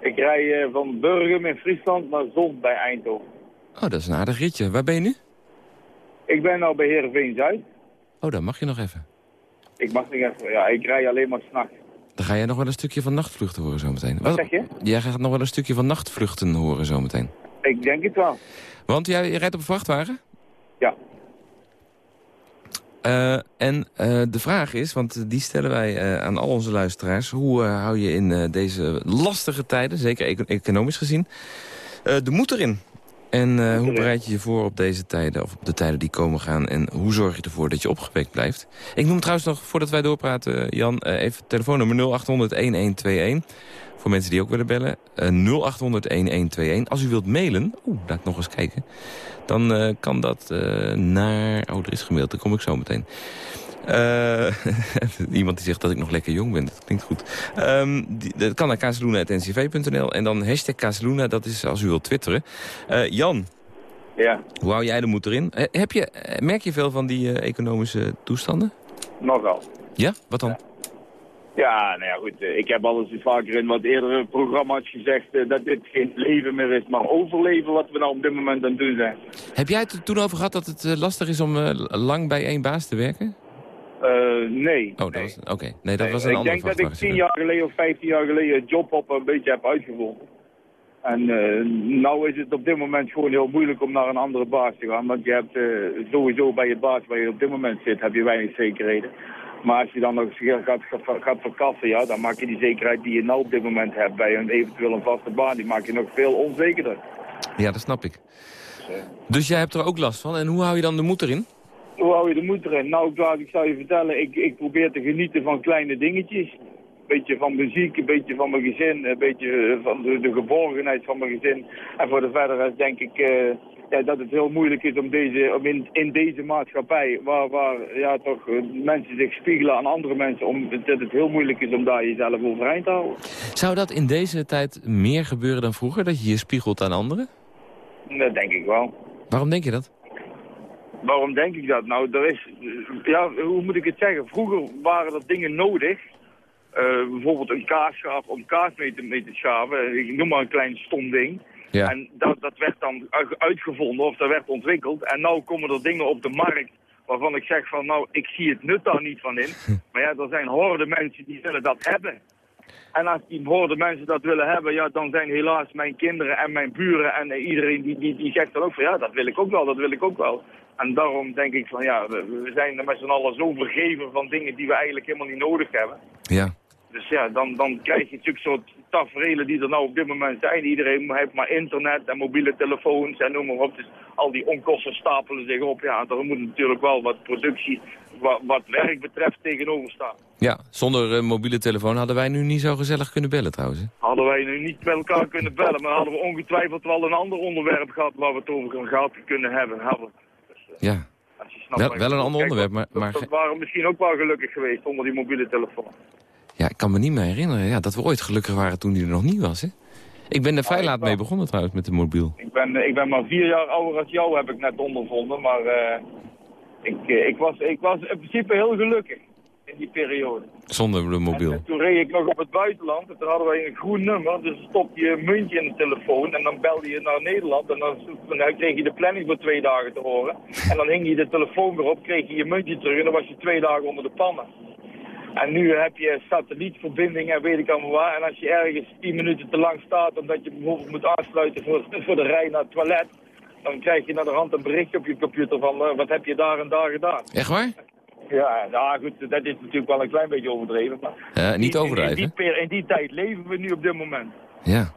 Ik rij uh, van Burgum in Friesland naar Zond bij Eindhoven. Oh, dat is een aardig ritje. Waar ben je nu? Ik ben nou bij Heerenveen-Zuid. Oh, daar mag je nog even. Ik mag niet even, ja, ik rij alleen maar s'nachts. Dan ga jij nog wel een stukje van nachtvluchten horen zometeen. Wat zeg je? Jij gaat nog wel een stukje van nachtvluchten horen zometeen. Ik denk het wel. Want jij rijdt op een vrachtwagen? Uh, en uh, de vraag is, want die stellen wij uh, aan al onze luisteraars... hoe hou je in deze lastige tijden, zeker econ economisch gezien, de moed erin? En hoe bereid je je voor op deze tijden, of op de tijden die komen gaan... en hoe zorg je ervoor dat je opgewekt blijft? Ik noem trouwens nog, voordat wij doorpraten, Jan, even telefoonnummer 0800-1121... Voor mensen die ook willen bellen, uh, 0800-1121. Als u wilt mailen, oeh, laat ik nog eens kijken. Dan uh, kan dat uh, naar... Oh, er is gemaild, daar kom ik zo meteen. Uh, iemand die zegt dat ik nog lekker jong ben, dat klinkt goed. Um, die, dat kan naar kazeluna.ncv.nl en dan hashtag Kazeluna, dat is als u wilt twitteren. Uh, Jan, ja. hoe hou jij de moed erin? Uh, heb je, merk je veel van die economische toestanden? Nogal. Ja? Wat dan? Ja. Ja, nou ja, goed. Ik heb al eens vaker in wat eerdere programma's gezegd uh, dat dit geen leven meer is, maar overleven wat we nou op dit moment aan het doen zijn. Heb jij het er toen over gehad dat het uh, lastig is om uh, lang bij één baas te werken? Nee. Oh, nee. oké. Okay. Nee, dat nee, was een ik andere Ik denk dat ik tien jaar geleden of vijftien jaar geleden een job op een beetje heb uitgevonden. En nou is het op dit moment gewoon heel moeilijk om naar een andere baas te gaan. Want je hebt sowieso bij je baas waar je op dit moment zit, heb je weinig zekerheden. Maar als je dan nog gaat, gaat, gaat verkassen, ja, dan maak je die zekerheid die je nou op dit moment hebt bij een eventueel een vaste baan, die maak je nog veel onzekerder. Ja, dat snap ik. Dus jij hebt er ook last van. En hoe hou je dan de moed erin? Hoe hou je de moed erin? Nou, Klaas, ik zou je vertellen, ik, ik probeer te genieten van kleine dingetjes. Een beetje van muziek, een beetje van mijn gezin, een beetje van de, de geborgenheid van mijn gezin. En voor de verdere rest denk ik eh, ja, dat het heel moeilijk is om, deze, om in, in deze maatschappij, waar, waar ja, toch eh, mensen zich spiegelen aan andere mensen, om, dat het heel moeilijk is om daar jezelf overeind te houden. Zou dat in deze tijd meer gebeuren dan vroeger, dat je je spiegelt aan anderen? Dat denk ik wel. Waarom denk je dat? Waarom denk ik dat? Nou, er is, ja, hoe moet ik het zeggen? Vroeger waren er dingen nodig. Uh, bijvoorbeeld een kaasschaaf om kaas mee te, mee te schaven. Ik noem maar een klein stom ding. Ja. En dat, dat werd dan uitgevonden of dat werd ontwikkeld. En nu komen er dingen op de markt waarvan ik zeg van nou, ik zie het nut daar niet van in. Maar ja, er zijn horde mensen die willen dat hebben. En als die horde mensen dat willen hebben, ja, dan zijn helaas mijn kinderen en mijn buren en iedereen die, die, die zegt dan ook van ja, dat wil ik ook wel, dat wil ik ook wel. En daarom denk ik van ja, we, we zijn met z'n allen zo vergeven van dingen die we eigenlijk helemaal niet nodig hebben. Ja. Dus ja, dan, dan krijg je natuurlijk soort tafereelen die er nou op dit moment zijn. Iedereen heeft maar internet en mobiele telefoons en noem maar op. Dus al die onkosten stapelen zich op. Ja, er moet natuurlijk wel wat productie, wat, wat werk betreft tegenover staan. Ja, zonder uh, mobiele telefoon hadden wij nu niet zo gezellig kunnen bellen trouwens. Hè? Hadden wij nu niet met elkaar kunnen bellen, maar hadden we ongetwijfeld wel een ander onderwerp gehad waar we het over gehad kunnen hebben. Dus, uh, ja. Wel, wel, een ander onderwerp, maar... maar... Dat waren misschien ook wel gelukkig geweest zonder die mobiele telefoon. Ja, ik kan me niet meer herinneren ja, dat we ooit gelukkig waren toen die er nog niet was. Hè? Ik ben er vrij laat mee begonnen trouwens met de mobiel. Ik ben, ik ben maar vier jaar ouder als jou, heb ik net ondervonden. Maar uh, ik, ik, was, ik was in principe heel gelukkig in die periode. Zonder de mobiel? En, toen reed ik nog op het buitenland en toen hadden wij een groen nummer. Dus stop je een muntje in de telefoon en dan belde je naar Nederland. En dan, dan kreeg je de planning voor twee dagen te horen. En dan hing je de telefoon weer op, kreeg je je muntje terug en dan was je twee dagen onder de pannen. En nu heb je satellietverbinding en weet ik allemaal waar. En als je ergens 10 minuten te lang staat omdat je bijvoorbeeld moet aansluiten voor, voor de rij naar het toilet... dan krijg je naar de hand een berichtje op je computer van uh, wat heb je daar en daar gedaan. Echt waar? Ja, nou goed, dat is natuurlijk wel een klein beetje overdreven. Maar ja, niet overdrijven. In, in, die, in die tijd leven we nu op dit moment. Ja.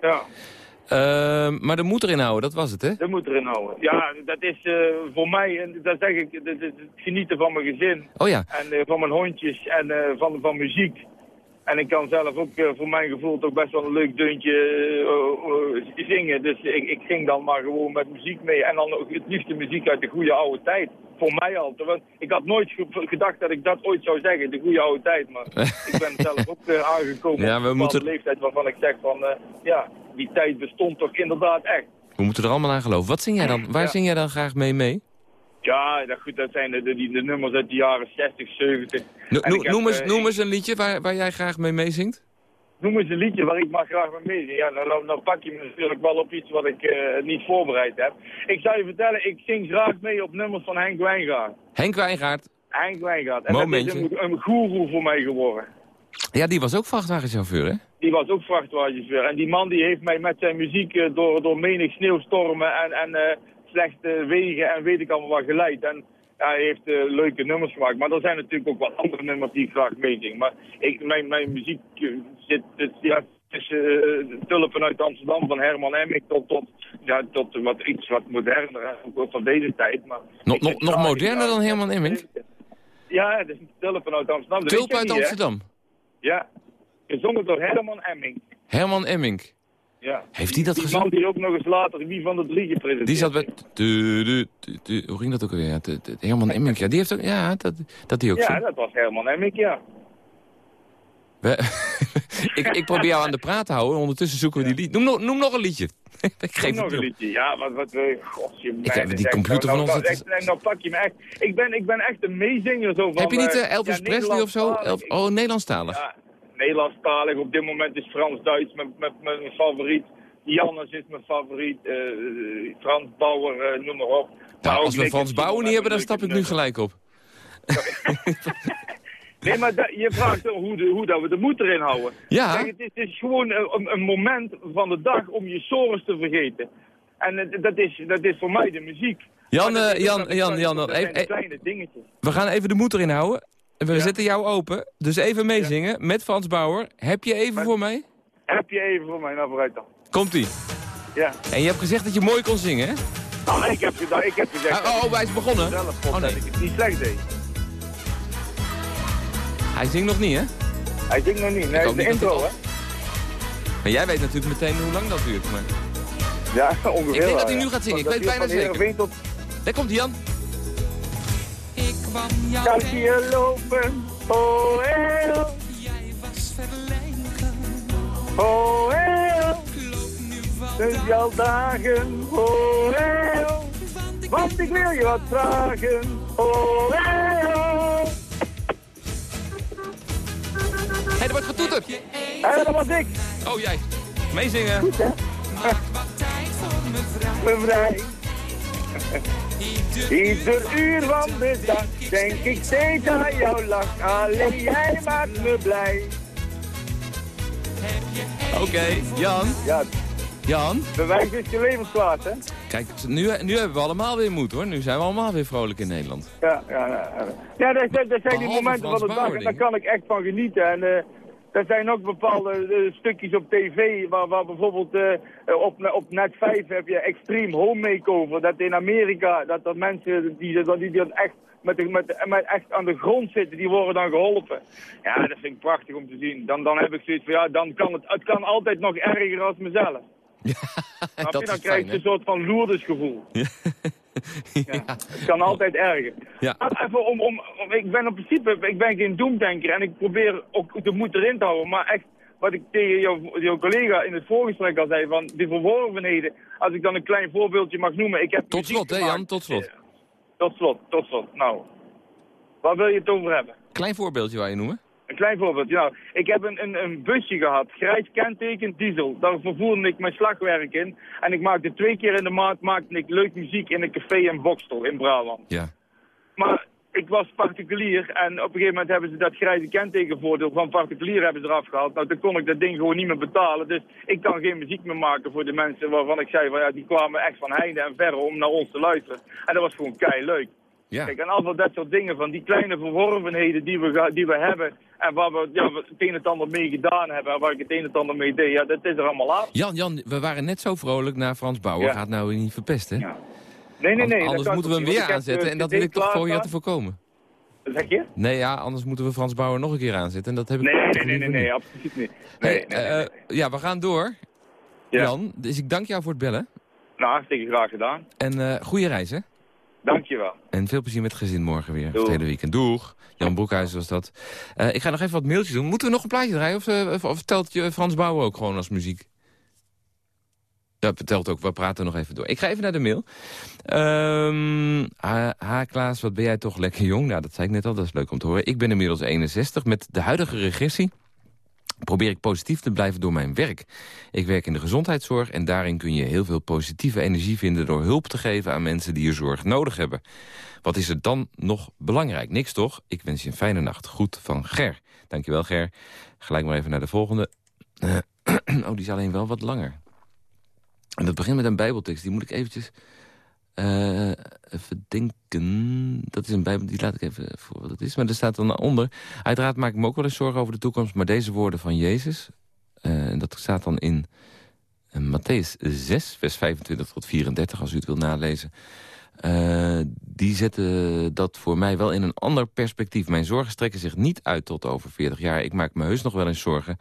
Ja. Uh, maar de moet erin houden, dat was het, hè? De moet erin houden. Ja, dat is uh, voor mij, en dat zeg ik, het genieten van mijn gezin. Oh ja. En uh, van mijn hondjes en van, van muziek. En ik kan zelf ook voor mijn gevoel toch best wel een leuk deuntje zingen. Dus ik, ik ging dan maar gewoon met muziek mee. En dan ook het liefste muziek uit de goede oude tijd. Voor mij al. Want ik had nooit gedacht dat ik dat ooit zou zeggen, de goede oude tijd. Maar ik ben zelf ook aangekomen ja, we op moeten... een leeftijd waarvan ik zeg van, ja, die tijd bestond toch inderdaad echt. We moeten er allemaal aan geloven. Wat zing jij dan? Waar Ja. zing jij dan graag mee mee? Ja, dat, goed, dat zijn de, de, nummers uit de jaren 60, 70. No- En no- ik heb, noem, eens, eh, noem eens een liedje waar, waar jij graag mee meezingt. Noem eens een liedje waar ik maar graag mee meezing. Ja, nou, nou, nou pak je me natuurlijk wel op iets wat ik eh, niet voorbereid heb. Ik zou je vertellen, ik zing graag mee op nummers van Henk Wijngaard. Henk Wijngaard. Henk Wijngaard. En Momentje. dat is een, een goeroe voor mij geworden. Ja, die was ook vrachtwagenchauffeur, hè? Die was ook vrachtwagenchauffeur. En die man die heeft mij met zijn muziek eh, door, door menig sneeuwstormen en, en slechte wegen en weet ik allemaal wat geleid. En ja, hij heeft eh, leuke nummers gemaakt. Maar er zijn natuurlijk ook wat andere nummers die ik graag meezing. Maar ik, mijn, mijn muziek eh, zit, ja, is eh, tulpen uit Amsterdam van Herman Emmink tot, tot, ja, tot wat, iets wat moderner. Ook van deze tijd. Maar Nog, nog, nog graag moderner dan Herman Emmink? Ja, het is tulpen uit Amsterdam. Dat weet Tulp je uit niet, hè? Amsterdam. Ja, gezongen door Herman Emmink. Herman Emmink. Ja. Heeft hij dat Die gezongen? man die ook nog eens later wie van de drie gepresenteerd Die zat bij... Hoe ging dat ook alweer? Herman Emmink, ja. Die heeft ook... Ja, dat, dat die ook Ja, dat was Herman Emmink, ja. We- ik, ik probeer jou aan de praat te houden. Ondertussen zoeken we die lied. Noem, nog- noem nog een liedje. ik geef nog het een liedje. Ja, wat, wat we... God, je Ik heb die computer nou, van nou, ons, Nou, echt, nou pak je me echt... Ik ben, ik ben echt een meezinger zo van... Heb je niet eh, eh, Elvis ja, Presley of zo? Elf- oh, Nederlandstalig. Ja, Nederlandstalig. Op dit moment is Frans-Duits mijn, mijn, mijn favoriet. Jannes is mijn favoriet. eh, Frans Bauer, eh, noem maar op. Nou, als we Frans Simon niet hebben, dan stap ik nu gelijk op. Nee, maar da- je vraagt hoe, de, hoe dat we de moed erin houden. Ja. Kijk, het, is, het is gewoon een, moment van de dag om je sores te vergeten. En dat, is, dat is voor mij de muziek. Jan, eh, Jan, Jan, dat eh, zijn de kleine dingetjes. We zetten jou open. Dus even meezingen met Frans Bauer. Heb je even voor mij? Heb je even voor mij? Nou, vooruit dan. Komt-ie. Ja. En je hebt gezegd dat je mooi kon zingen, hè? Ah, ik heb, gedaan, ik heb gezegd... Ah, oh, hij is begonnen. Zelf Oh, nee. dat ik het niet slecht deed. Hij zingt nog niet, hè? Hij zingt nog niet. Nee, hoop de intro, hè? Maar jij weet natuurlijk meteen hoe lang dat duurt. Maar... Ja, ongeveer. Ik denk dat hij nu gaat zingen. Ik weet bijna zeker. Tot... Daar komt Jan. Kan je lopen? Oh, heel. jij was verlegen. Oh, heel. Loop nu wel Dus je al dagen. Oh, heel. want ik Want ik wil je wat vragen. Oh, heel. Hé, er wordt getoeterd. En dat was ik, Oh, jij. Meezingen. maak wat tijd voor me vrij. Ieder uur van de dag denk ik steeds aan jouw lach. Alleen jij maakt me blij. Oké, Jan. Ja, Jan. bewijs is je levensklaar, hè? Kijk, nu, nu hebben we allemaal weer moed, hoor. Nu zijn we allemaal weer vrolijk in Nederland. Ja, ja, ja. ja. Dat, zijn die momenten van de dag en daar kan ik echt van genieten. En eh, er zijn ook bepaalde eh, stukjes op tv waar, waar bijvoorbeeld eh, op, op net 5 heb je Extreme Home Makeover. Dat in Amerika, dat er mensen die, die, die dan echt met, de, met, de- met echt aan de grond zitten, die worden dan geholpen. Ja, dat vind ik prachtig om te zien. Dan, dan heb ik zoiets van, ja, dan kan het, het kan altijd nog erger als mezelf. Je? dat dan is krijg je een soort van loerdesgevoel. Ja. Ja. Het kan altijd erger. Ja. Even om, om, om- ik ben op principe ik ben geen doemdenker en ik probeer ook de moed erin te houden. Maar echt, wat ik tegen jouw, jouw collega in het voorgesprek al zei, van die verworvenheden. Als ik dan een klein voorbeeldje mag noemen. Ik heb Tot slot, hè. Jan? Tot slot. Eh, Tot slot, tot slot. Nou, waar wil je het over hebben? Klein voorbeeldje waar je noemen. Een klein voorbeeld. Ik heb een, een, een busje gehad, grijs kenteken, diesel. Daar vervoerde ik mijn slagwerk in. En ik maakte twee keer in de maand maakte ik leuk muziek in een café in Bokstel in Brabant. Ja. Maar ik was particulier en op een gegeven moment hebben ze dat grijze kentekenvoordeel van particulier hebben ze eraf gehaald. Nou, toen kon ik dat ding gewoon niet meer betalen. Dus ik kan geen muziek meer maken voor de mensen waarvan ik zei van ja, die kwamen echt van heinde en verre om naar ons te luisteren. En dat was gewoon kei leuk. Ja. Kijk, en allemaal dat soort dingen van die kleine verworvenheden die we, die we hebben en waar we ja, het een en ander mee gedaan hebben en waar ik het een en het ander mee deed, ja, dat is er allemaal af. Jan, Jan, we waren net zo vrolijk naar Frans Bauer. Ja. Gaat nou niet verpesten, hè? Ja. Nee, nee, nee. anders moeten we hem weer aanzetten eh, en dat wil ik toch voor je te voorkomen. Zeg je? Nee, ja, anders moeten we Frans Bauer nog een keer aanzetten. En dat heb ik Nee, nee, nee, nee, nee, absoluut niet. Nee, Hey, eh, ja, we gaan door. Ja. Jan, dus ik dank jou voor het bellen. Nou, hartstikke graag gedaan. En eh goede reis, hè? Dankjewel. En veel plezier met het gezin morgen weer. Doeg. Het hele weekend. Doeg. Jan Broekhuis was dat. Eh, ik ga nog even wat mailtjes doen. Moeten we nog een plaatje draaien? Of, eh, of, of telt je Frans Bauer ook gewoon als muziek? Ja, vertelt ook. We praten nog even door. Ik ga even naar de mail. Ehm ha, ha, Klaas, wat ben jij toch lekker jong? Nou, dat zei ik net al. Dat is leuk om te horen. Ik ben inmiddels 61. Met de huidige regressie probeer ik positief te blijven door mijn werk. Ik werk in de gezondheidszorg en daarin kun je heel veel positieve energie vinden... door hulp te geven aan mensen die je zorg nodig hebben. Wat is er dan nog belangrijk? Niks toch? Ik wens je een fijne nacht. Goed van Ger. Dankjewel Ger. Gelijk maar even naar de volgende. Eh, oh, die is alleen wel wat langer. En dat begint met een bijbeltekst. Die moet ik eventjes eh, even. Dat is een bijbel, die laat ik even voor wat het is. Maar er staat dan onder. Uiteraard maak ik me ook wel eens zorgen over de toekomst. Maar deze woorden van Jezus, eh, en dat staat dan in eh, Matthäus 6, vers 25 tot 34, als u het wil nalezen. Eh, die zetten dat voor mij wel in een ander perspectief. Mijn zorgen strekken zich niet uit tot over 40 jaar. Ik maak me heus nog wel eens zorgen,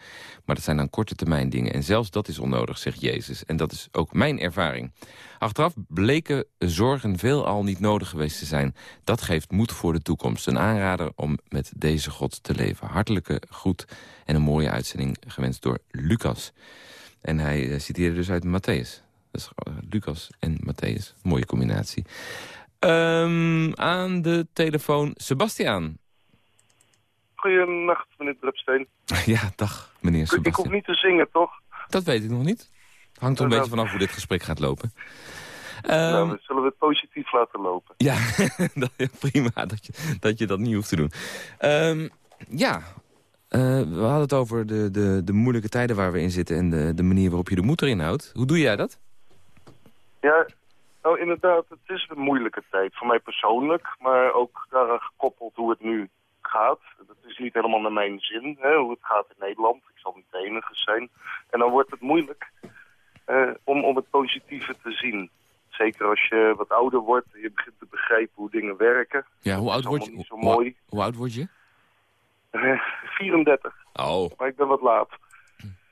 maar dat zijn dan korte termijn dingen. En zelfs dat is onnodig, zegt Jezus. En dat is ook mijn ervaring. Achteraf bleken zorgen veelal niet nodig geweest te zijn. Dat geeft moed voor de toekomst. Een aanrader om met deze God te leven. Hartelijke groet en een mooie uitzending gewenst door Lucas. En hij eh, citeerde dus uit Matthäus. Dat is uh, Lucas en Matthäus. Mooie combinatie. Um, aan de telefoon Sebastiaan. Goedenacht, meneer Drupsteen. ja, dag, meneer Sebastiaan. Ik hoef niet te zingen, toch? Dat weet ik nog niet. Hangt er een nou, beetje vanaf hoe dit gesprek gaat lopen. Um, nou, we zullen we het positief laten lopen. Ja, prima dat je, dat je dat niet hoeft te doen. Um, ja, uh, we hadden het over de, de, de moeilijke tijden waar we in zitten... en de, de manier waarop je de moed erin houdt. Hoe doe jij dat? Ja, nou inderdaad, het is een moeilijke tijd. Voor mij persoonlijk, maar ook daaraan gekoppeld hoe het nu gaat. Dat is niet helemaal naar mijn zin, hè, hoe het gaat in Nederland. Ik zal niet de enige zijn. En dan wordt het moeilijk eh, om, om het positieve te zien. Zeker als je wat ouder wordt, je begint te begrijpen hoe dingen werken. Ja, hoe oud word je? zo Hoe- mooi. Hoe oud word je? Eh, 34, Oh, maar ik ben wat laat.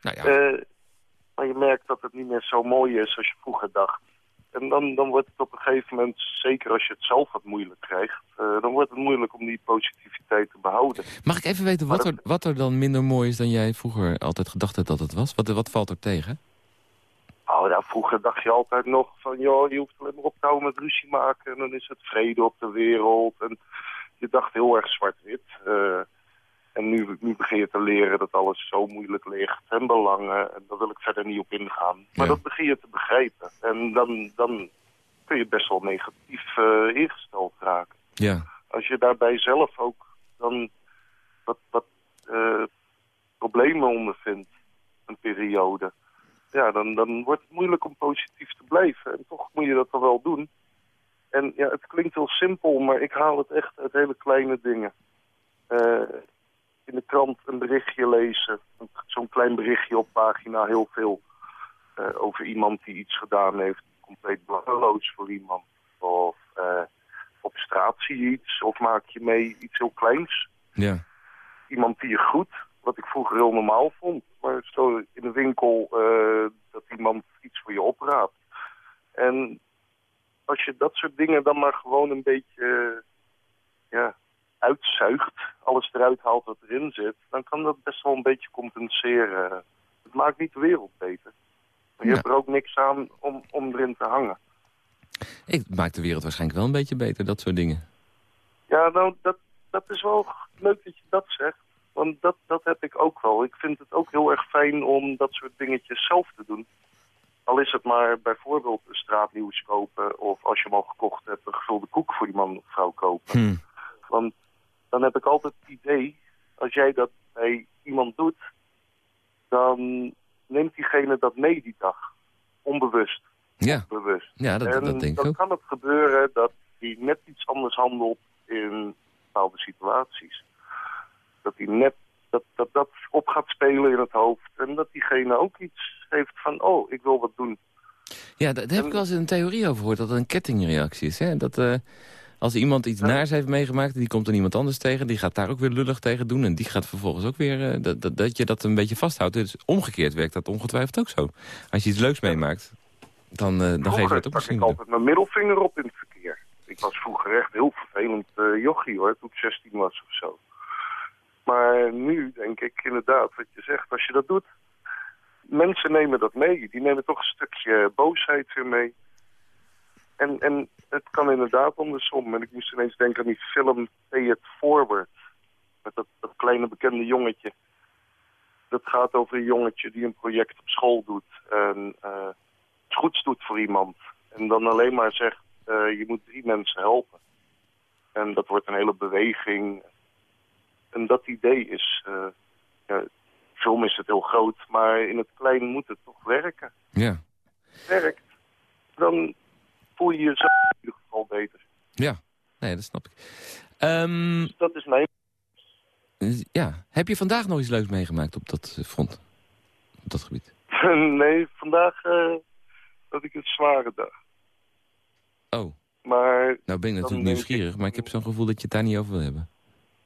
nou ja. Eh, maar je merkt dat het niet meer zo mooi is als je vroeger dacht. En dan, dan wordt het op een gegeven moment, zeker als je het zelf wat moeilijk krijgt... eh, dan wordt het moeilijk om die positiviteit te behouden. Mag ik even weten wat er, wat er dan minder mooi is dan jij vroeger altijd gedacht hebt dat het was? Wat, wat valt er tegen? Oh, ja, vroeger dacht je altijd nog van, joh, je hoeft alleen maar op te houden met ruzie maken... en dan is het vrede op de wereld. En je dacht heel erg zwart-wit. eh, en nu, nu begin je te leren dat alles zo moeilijk ligt en belangen. En daar wil ik verder niet op ingaan. Maar Ja. dat begin je te begrijpen. En dan, dan kun je best wel negatief eh, ingesteld raken. Ja. Als je daarbij zelf ook dan wat, wat eh, problemen ondervindt, een periode... Ja, dan, dan wordt het moeilijk om positief te blijven. En toch moet je dat dan wel doen. En ja, het klinkt heel simpel, maar ik haal het echt uit hele kleine dingen. Eh, in de krant een berichtje lezen. Zo'n klein berichtje op pagina heel veel. eh, over iemand die iets gedaan heeft. Compleet belangeloos voor iemand. Of eh, op straat zie je iets. Of maak je mee iets heel kleins. Ja. Iemand die je groet. Wat ik vroeger heel normaal vond. Maar zo in de winkel eh, dat iemand iets voor je opraapt. En als je dat soort dingen dan maar gewoon een beetje ja, uitzuigt, alles eruit haalt wat erin zit, dan kan dat best wel een beetje compenseren. Het maakt niet de wereld beter. Maar je Ja. hebt er ook niks aan om, om erin te hangen. Ik maak de wereld waarschijnlijk wel een beetje beter, dat soort dingen. Ja, nou, dat, dat is wel leuk dat je dat zegt. Want dat, dat heb ik ook wel. Ik vind het ook heel erg fijn om dat soort dingetjes zelf te doen. Al is het maar bijvoorbeeld een straatnieuws kopen... of als je hem al gekocht hebt, een gevulde koek voor die man of vrouw kopen. Hm. Want dan heb ik altijd het idee, als jij dat bij iemand doet... dan neemt diegene dat mee die dag. Onbewust. Ja, Bewust. ja dat, en dat denk ik dan ook. kan het gebeuren dat hij net iets anders handelt in bepaalde situaties. Dat hij net dat, dat dat op gaat spelen in het hoofd. En dat diegene ook iets heeft van, oh, ik wil wat doen. Ja, daar daar heb ik wel eens een theorie over gehoord, dat het een kettingreactie is. Hè? Dat eh, als iemand iets naars heeft meegemaakt en die komt er iemand anders tegen... die gaat daar ook weer lullig tegen doen en die gaat vervolgens ook weer... eh, dat, dat, dat je dat een beetje vasthoudt. Dus omgekeerd werkt dat ongetwijfeld ook zo. Als je iets leuks meemaakt, dan, eh, dan geef je dat ook misschien ik altijd mijn middelvinger op in het verkeer. Ik was vroeger echt heel vervelend eh, jochie hoor, toen ik 16 was of zo. Maar nu denk ik inderdaad wat je zegt, als je dat doet... Mensen nemen dat mee. Die nemen toch een stukje boosheid weer mee. En, en het kan inderdaad andersom. En ik moest ineens denken aan die film Pay It Forward. Met dat, dat kleine bekende jongetje. Dat gaat over een jongetje die een project op school doet. En eh, iets goeds doet voor iemand. En dan alleen maar zegt, eh, je moet drie mensen helpen. En dat wordt een hele beweging. En dat idee is... eh, ja, film is het heel groot, maar in het klein moet het toch werken. Ja, Werkt, dan voel je jezelf in ieder geval beter. ja. Nee, dat snap ik. Ehm, Dus dat is mijn... ja, heb je vandaag nog iets leuks meegemaakt op dat eh, front? Op dat gebied? nee, vandaag eh had ik een zware dag. Oh, Maar, nou ben ik natuurlijk nieuwsgierig, maar ik heb zo'n gevoel dat je het daar niet over wil hebben.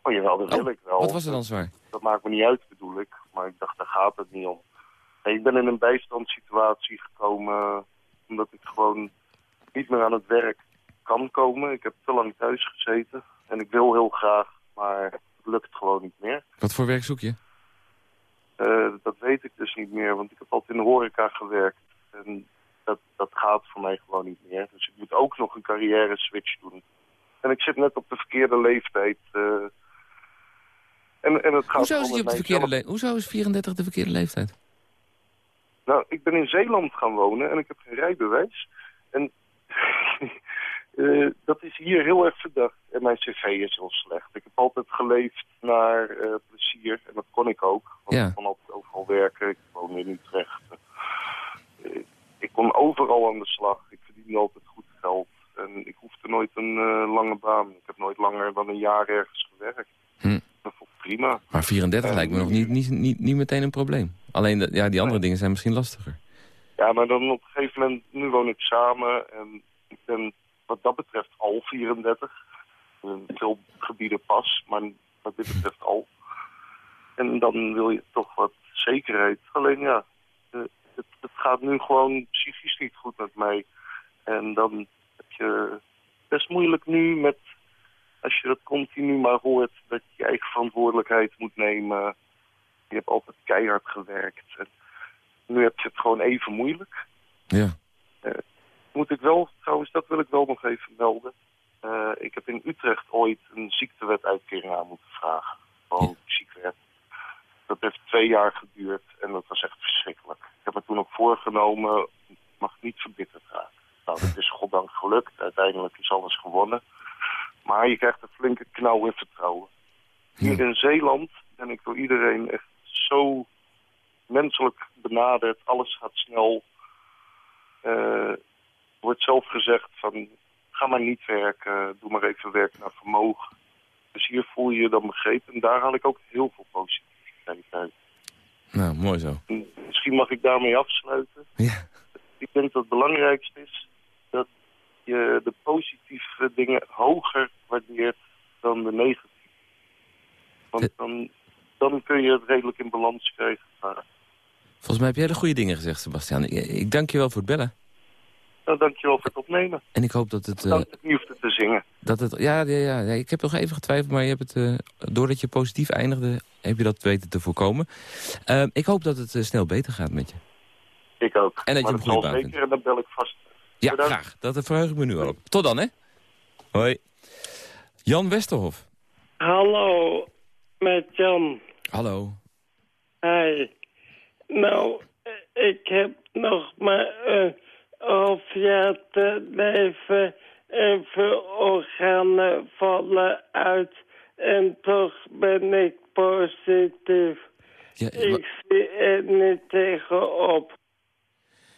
oh jawel, dat wil Oh, ik wel. Wat was er dan zwaar? Dat maakt me niet uit, bedoel ik. Maar ik dacht, daar gaat het niet om. Ik ben in een bijstandssituatie gekomen... omdat ik gewoon niet meer aan het werk kan komen. Ik heb te lang thuis gezeten. En ik wil heel graag, maar het lukt gewoon niet meer. Wat voor werk zoek je? Eh, dat weet ik dus niet meer, want ik heb altijd in de horeca gewerkt. En dat, dat gaat voor mij gewoon niet meer. Dus ik moet ook nog een carrière switch doen. En ik zit net op de verkeerde leeftijd. eh. en, en het gaat Hoezo is, die met op de verkeerde zelf. le- Hoezo is 34 de verkeerde leeftijd? Nou, ik ben in Zeeland gaan wonen en ik heb geen rijbewijs. En eh, dat is hier heel erg verdacht. En mijn cv is heel slecht. Ik heb altijd geleefd naar eh, plezier. En dat kon ik ook. Want Ja. ik kon altijd overal werken. Ik woon in Utrecht. Eh, ik kon overal aan de slag. Ik verdiende altijd goed geld. En ik hoefde nooit een lange baan. Ik heb nooit langer dan een jaar ergens gewerkt. Hm. Dat vond ik prima. Maar 34 lijkt me nog niet, niet, niet, niet meteen een probleem. Alleen, de- ja, die andere dingen zijn misschien lastiger. Ja, maar dan op een gegeven moment, nu woon ik samen en ik ben wat dat betreft al 34. In veel gebieden pas, maar wat dit betreft al. En dan wil je toch wat zekerheid. Alleen ja, eh, het, het gaat nu gewoon psychisch niet goed met mij. En dan heb je best moeilijk nu met, als je dat continu maar hoort, dat je je eigen verantwoordelijkheid moet nemen. Je hebt altijd keihard gewerkt. Nu heb je het gewoon even moeilijk. Ja. Eh, moet ik wel, trouwens, dat wil ik wel nog even melden. Eh, ik heb in Utrecht ooit een ziektewetuitkering aan moeten vragen. Gewoon ik ziek werd. Dat heeft twee jaar geduurd en dat was echt verschrikkelijk. Ik heb het toen ook voorgenomen, ik mag niet verbitterd raken. Nou, dat is goddank gelukt. Uiteindelijk is alles gewonnen. Maar je krijgt een flinke knauw in vertrouwen. Hier in Zeeland ben ik door iedereen echt zo menselijk benaderd. Alles gaat snel. Eh, wordt zelf gezegd van ga maar niet werken, doe maar even werk naar vermogen. Dus hier voel je je dan begrepen en daar haal ik ook heel veel positiviteit uit. Nou, mooi zo. En Misschien mag ik daarmee afsluiten. Ja. Ik denk dat het belangrijkste is dat je de positieve dingen hoger waardeert dan de negatieve. Want dan, dan kun je het redelijk in balans krijgen. Volgens mij heb jij de goede dingen gezegd, Sebastian. Ik, ik dank je wel voor het bellen. nou, dankjewel voor het opnemen. En ik hoop dat het... eh, Dat je niet hoeft te zingen. dat het ja, ja, ja, ja, ik heb nog even getwijfeld, maar je hebt het, eh, doordat je positief eindigde... heb je dat weten te voorkomen. Eh, ik hoop dat het eh, snel beter gaat met je. Ik ook. En dat je maar een dat goede zal baan zeker en dan bel ik vast. Ja, Bedankt. graag. Dat verheug ik me nu al op. Tot dan, hè. Hoi. Jan Westerhof. Hallo, met Jan. Hallo. Hi. Nou, eh, ik heb nog maar een half jaar te leven en veel organen vallen uit. En toch ben ik positief. Ja, Ik zie er niet tegenop.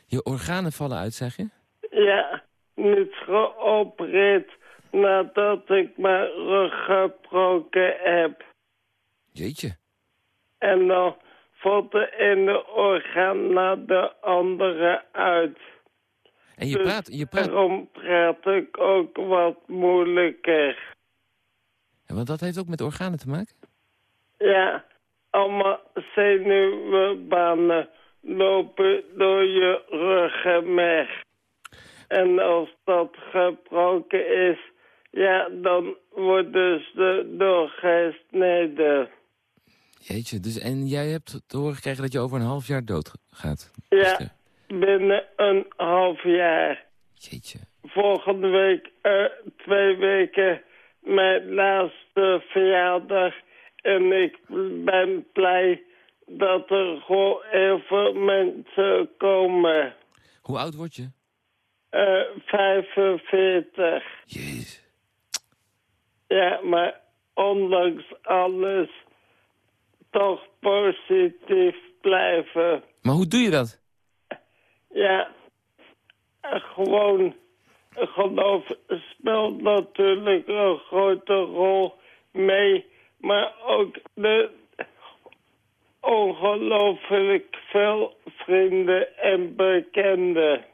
Je organen vallen uit, zeg je? Ja, niet geopereerd nadat ik mijn rug gebroken heb. Jeetje. En dan valt de ene orgaan naar de andere uit. En je Dus praat, je praat... Daarom praat ik ook wat moeilijker. Ja, Want dat heeft ook met organen te maken? Ja, allemaal zenuwbanen lopen door je ruggenmerg. En als dat gebroken is, ja, dan worden ze doorgesneden. Jeetje, dus, en jij hebt te horen gekregen dat je over een half jaar dood gaat? Ja, binnen een half jaar. Jeetje. Volgende week, eh, twee weken, mijn laatste verjaardag. En ik ben blij dat er gewoon heel veel mensen komen. Hoe oud word je? Eh 45. Jezus. Ja, maar ondanks alles toch positief blijven. Maar hoe doe je dat? Ja, gewoon geloof speelt natuurlijk een grote rol mee. Maar ook de ongelooflijk veel vrienden en bekenden.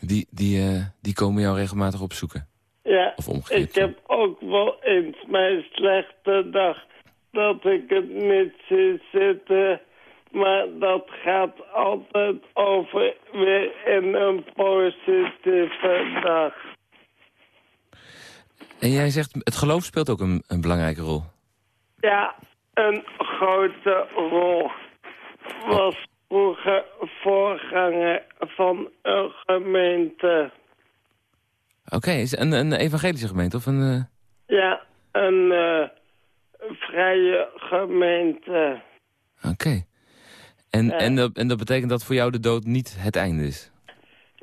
Die, die, eh, die komen jou regelmatig opzoeken. Ja, Of omgekeerd. ik heb ook wel eens mijn slechte dag dat ik het niet zie zitten. Maar dat gaat altijd over weer in een positieve dag. En jij zegt, het geloof speelt ook een, een belangrijke rol. Ja, een grote rol. Was vroeger voorganger van een gemeente. Oké, is een, een evangelische gemeente of een... eh, Ja, een eh, vrije gemeente. Oké. En, Ja. en, dat, en dat betekent dat voor jou de dood niet het einde is?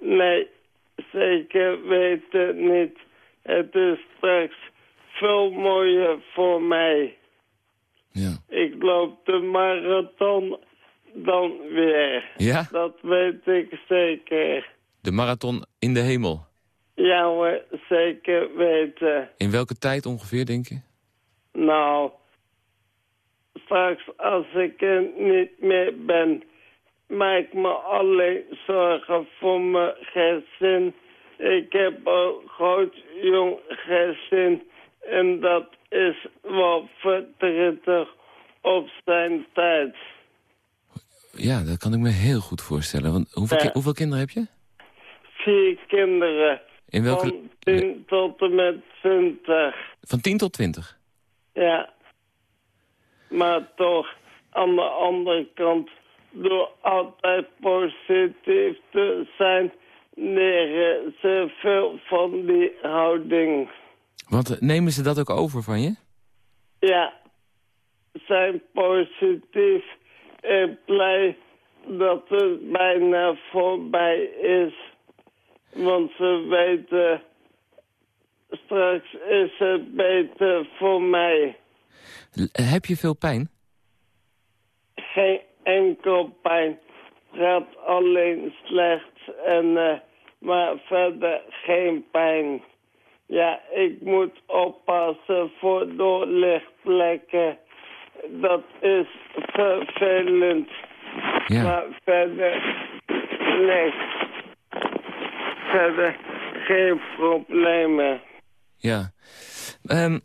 Nee, zeker weten niet. Het is straks veel mooier voor mij. Ja. Ik loop de marathon dan weer. Ja? Dat weet ik zeker. De marathon in de hemel. Ja hoor, zeker weten. In welke tijd ongeveer, denk je? Nou, straks als ik er niet meer ben, maak ik me alleen zorgen voor mijn gezin. Ik heb een groot jong gezin en dat is wel verdrietig op zijn tijd. Ja, dat kan ik me heel goed voorstellen. Want hoeveel, Ja. ki- hoeveel kinderen heb je? Vier kinderen. In welke... Van 10 tot en met 20. Van 10 tot 20? Ja. Maar toch, aan de andere kant, door altijd positief te zijn, leren ze veel van die houding. Want eh, nemen ze dat ook over van je? Ja, zijn positief en blij dat het bijna voorbij is. Want ze weten, straks is het beter voor mij. L- heb je veel pijn? Geen enkel pijn. Gaat alleen slecht en eh, maar verder geen pijn. Ja, ik moet oppassen voor doorlichtplekken. Dat is vervelend. Ja. Maar verder, nee. Verder geen problemen. Ja. Ehm,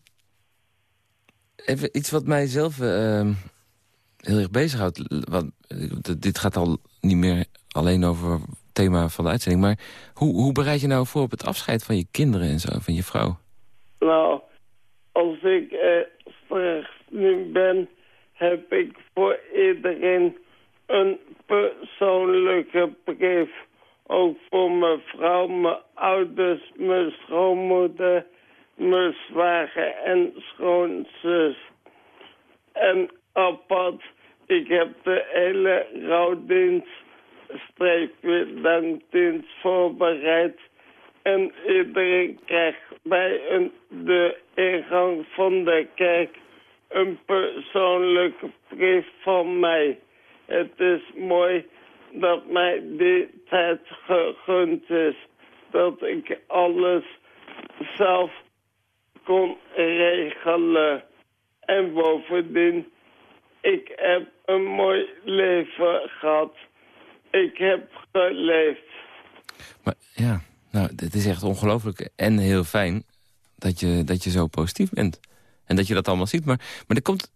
even iets wat mij zelf ehm, heel erg bezighoudt. Eh, d- dit gaat al niet meer alleen over het thema van de uitzending. Maar hoe, hoe bereid je nou voor op het afscheid van je kinderen en zo, van je vrouw? Nou, als ik straks nu ben, heb ik voor iedereen een persoonlijke brief. Ook voor mijn vrouw, mijn ouders, mijn schoonmoeder, mijn zwager en schoonzus. En apart, ik heb de hele rouwdienst, streepje dankdienst voorbereid. En iedereen krijgt bij een, de ingang van de kerk een persoonlijke brief van mij. Het is mooi dat mij die tijd gegund is. Dat ik alles zelf kon regelen. En bovendien, ik heb een mooi leven gehad. Ik heb geleefd. Maar ja, nou, het is echt ongelooflijk en heel fijn dat je, dat je zo positief bent. En dat je dat allemaal ziet. Maar, maar er komt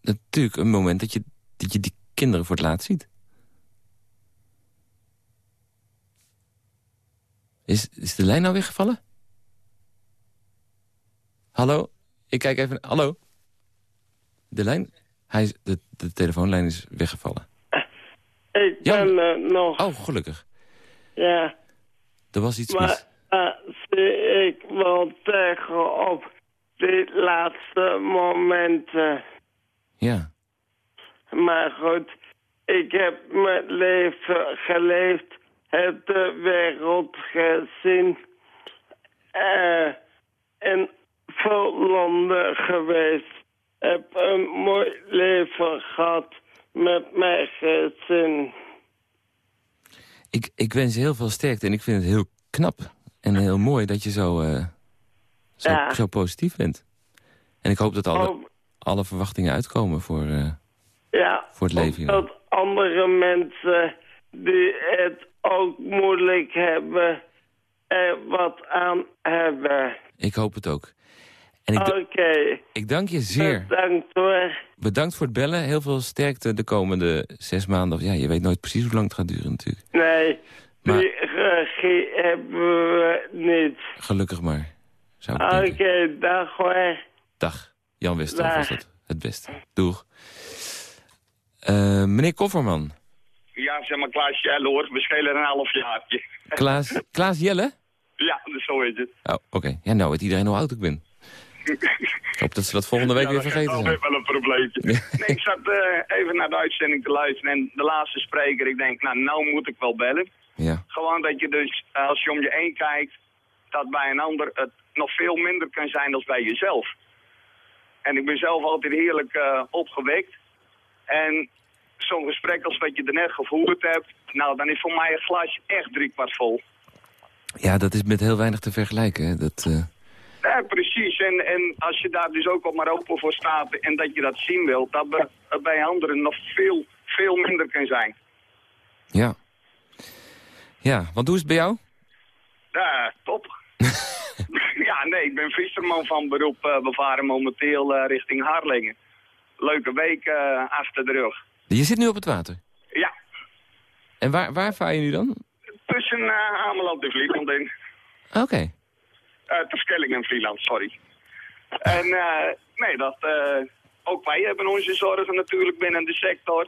natuurlijk een moment dat je, dat je die kinderen voor het laatst ziet. Is, is de lijn nou weggevallen? Hallo? Ik kijk even... Hallo? De lijn... Hij is, de, de telefoonlijn is weggevallen. Ik ben er nog. Oh, gelukkig. Ja. Er was iets mis. Maar uh, zie ik wel tegenop die laatste momenten. Ja. Maar goed, ik heb mijn leven geleefd, heb de wereld gezien. eh in veel landen geweest. Heb een mooi leven gehad met mijn gezin. Ik, ik wens je heel veel sterkte en ik vind het heel knap en heel mooi dat je zo, eh, zo, Ja. zo positief bent. En ik hoop dat alle, alle verwachtingen uitkomen voor, eh, Ja, voor het leven. dat andere mensen die het ook moeilijk hebben, er wat aan hebben. Ik hoop het ook. Oké, ik dank je zeer. bedankt hoor. Bedankt voor het bellen. Heel veel sterkte de komende zes maanden. Of Ja, je weet nooit precies hoe lang het gaat duren natuurlijk. Nee, Maar- die regie hebben we niet. Gelukkig maar. Oké, dag hoor. Dag. Jan Westerhof was dat. Het beste. Doeg. Eh, meneer Kofferman. Ja, zeg maar Klaas Jelle hoor. We schelen een half jaartje. Klaas, Klaas Jelle? Ja, zo is het. Oh, oké. Ja, nou weet iedereen hoe oud ik ben. Ik hoop dat ze dat volgende week Ja, weer dat vergeten is zijn. altijd wel een probleempje. Nee, ik zat eh, even naar de uitzending te luisteren en de laatste spreker, ik denk, nou, nou moet ik wel bellen. Ja. Gewoon dat je dus, eh, als je om je heen kijkt, dat bij een ander het nog veel minder kan zijn dan bij jezelf. En ik ben zelf altijd heerlijk eh, opgewekt. En zo'n gesprek als wat je er net gevoerd hebt, nou, dan is voor mij een glasje echt driekwart vol. Ja, dat is met heel weinig te vergelijken. Hè. Dat, Ja, precies. En, en als je daar dus ook al maar open voor staat en dat je dat zien wilt, dat dat bij anderen nog veel, veel minder kan zijn. Ja. Ja, want hoe is het bij jou? Ja, top. ja, nee, ik ben visserman van beroep. eh, we varen momenteel eh, richting Harlingen. Leuke week eh, achter de rug. Je zit nu op het water. Ja, En waar, waar vaar je nu dan? tussen uh, Ameland en Vlieland in. Oké. Terschelling en Vlieland, sorry. En eh, nee, dat, eh, ook wij hebben onze zorgen natuurlijk binnen de sector.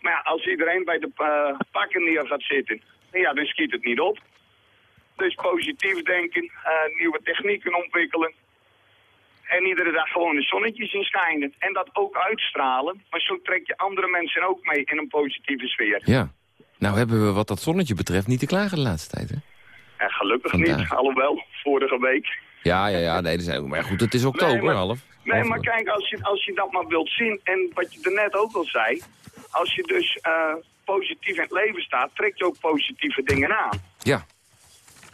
Maar ja, als iedereen bij de eh, pakken neer gaat zitten, ja, dan schiet het niet op. Dus positief denken, eh, nieuwe technieken ontwikkelen. En iedere dag gewoon een zonnetje zien schijnen. En dat ook uitstralen. Maar zo trek je andere mensen ook mee in een positieve sfeer. Ja. Nou hebben we wat dat zonnetje betreft niet te klagen de laatste tijd, hè? En gelukkig Vandaag. niet, alhoewel, vorige week. Ja, ja, ja. Nee, dat is, maar goed, het is oktober, Nee, maar- half. Nee, half- maar kijk, als je, als je dat maar wilt zien, en wat je er net ook al zei, als je dus eh, positief in het leven staat, trek je ook positieve dingen aan. Ja.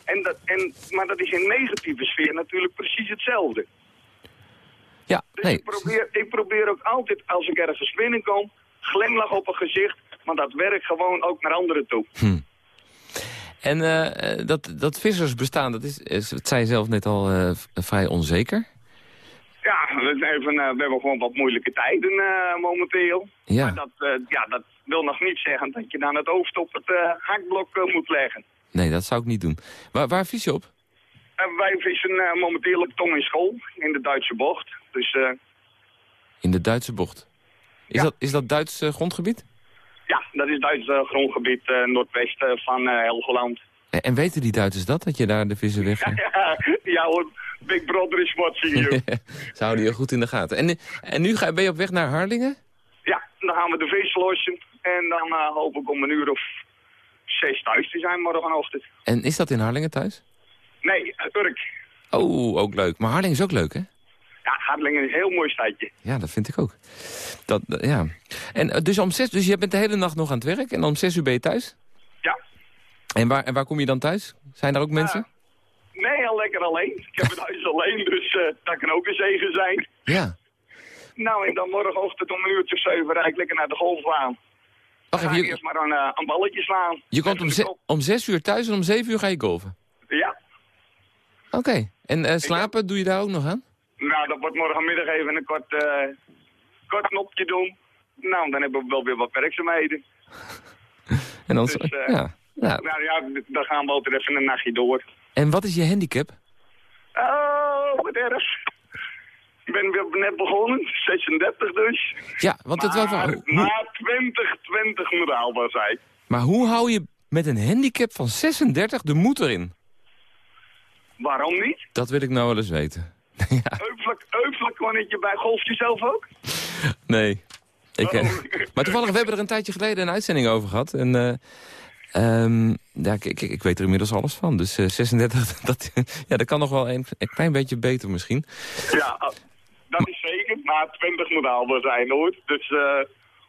En dat, en, maar dat is in negatieve sfeer natuurlijk precies hetzelfde. Ja, nee. Ik probeer, ik probeer ook altijd, als ik ergens binnenkom, glimlach op een gezicht, want dat werkt gewoon ook naar anderen toe. En eh, dat, dat vissersbestaan, dat is, is, het zei je zelf net al, eh, vrij onzeker. Ja, even, we hebben gewoon wat moeilijke tijden momenteel. Ja. Maar dat, ja, dat wil nog niet zeggen dat je dan het hoofd op het hakblok eh, moet leggen. Nee, dat zou ik niet doen. Waar, waar vis je op? Wij vissen momenteel op Tong in School, in de Duitse bocht. Dus In de Duitse bocht. Is, dat, is dat Duits grondgebied? Ja, dat is Duits eh, grondgebied eh, noordwesten van eh, Helgoland. En, en weten die Duitsers dat, dat je daar de vissen weg... ja hoor, Big Brother is watching you. Ze houden je goed in de gaten. En, en nu ga, ben je op weg naar Harlingen? ja, dan gaan we de vis lossen. En dan hoop ik om een uur of zes thuis te zijn morgenochtend. En is dat in Harlingen thuis? Nee, Urk. Oh, ook leuk. Maar Harlingen is ook leuk, hè? Ja, Harlingen is een heel mooi stadje. Ja, dat vind ik ook. Dat, dat- ja. En eh, dus om zes, dus je bent de hele nacht nog aan het werk en om zes uur ben je thuis? Ja. En waar, en waar kom je dan thuis? Zijn daar ook mensen? Nee, al lekker alleen. Ik heb het huis alleen, dus eh, dat kan ook een zegen zijn. Ja. Nou, en dan morgenochtend om een uurtje of zeven rijd ik lekker naar de golfbaan. Wacht even, ga je, eerst maar een, eh, een balletje slaan. je komt om, ze- om zes uur thuis en om zeven uur ga je golven? Ja. Oké. En eh, slapen, doe je daar ook nog aan? Nou, dat wordt morgenmiddag even een kort, eh kort knopje doen. Nou, dan hebben we wel weer wat werkzaamheden. En dan, Dus, eh, ja. ja. Nou ja, dan gaan we altijd even een nachtje door. En wat is je handicap? Oh, wat erg. Ik ben weer net begonnen, 36 dus. Ja, want het was wel... Na 2020 moet haalbaar zijn. Maar hoe hou je met een handicap van 36 de moed erin? Waarom niet? Dat wil ik nou wel eens weten. Heuvelijk je bij golf jezelf ook? Nee. Ik, eh, maar toevallig, we hebben er een tijdje geleden een uitzending over gehad. En eh, ehm, ja, ik, ik, ik weet er inmiddels alles van. Dus eh, 36, dat, ja, dat kan nog wel een, een klein beetje beter misschien. Ja, dat is zeker. Maar 20 moet haalbaar zijn hoor. Dus, eh,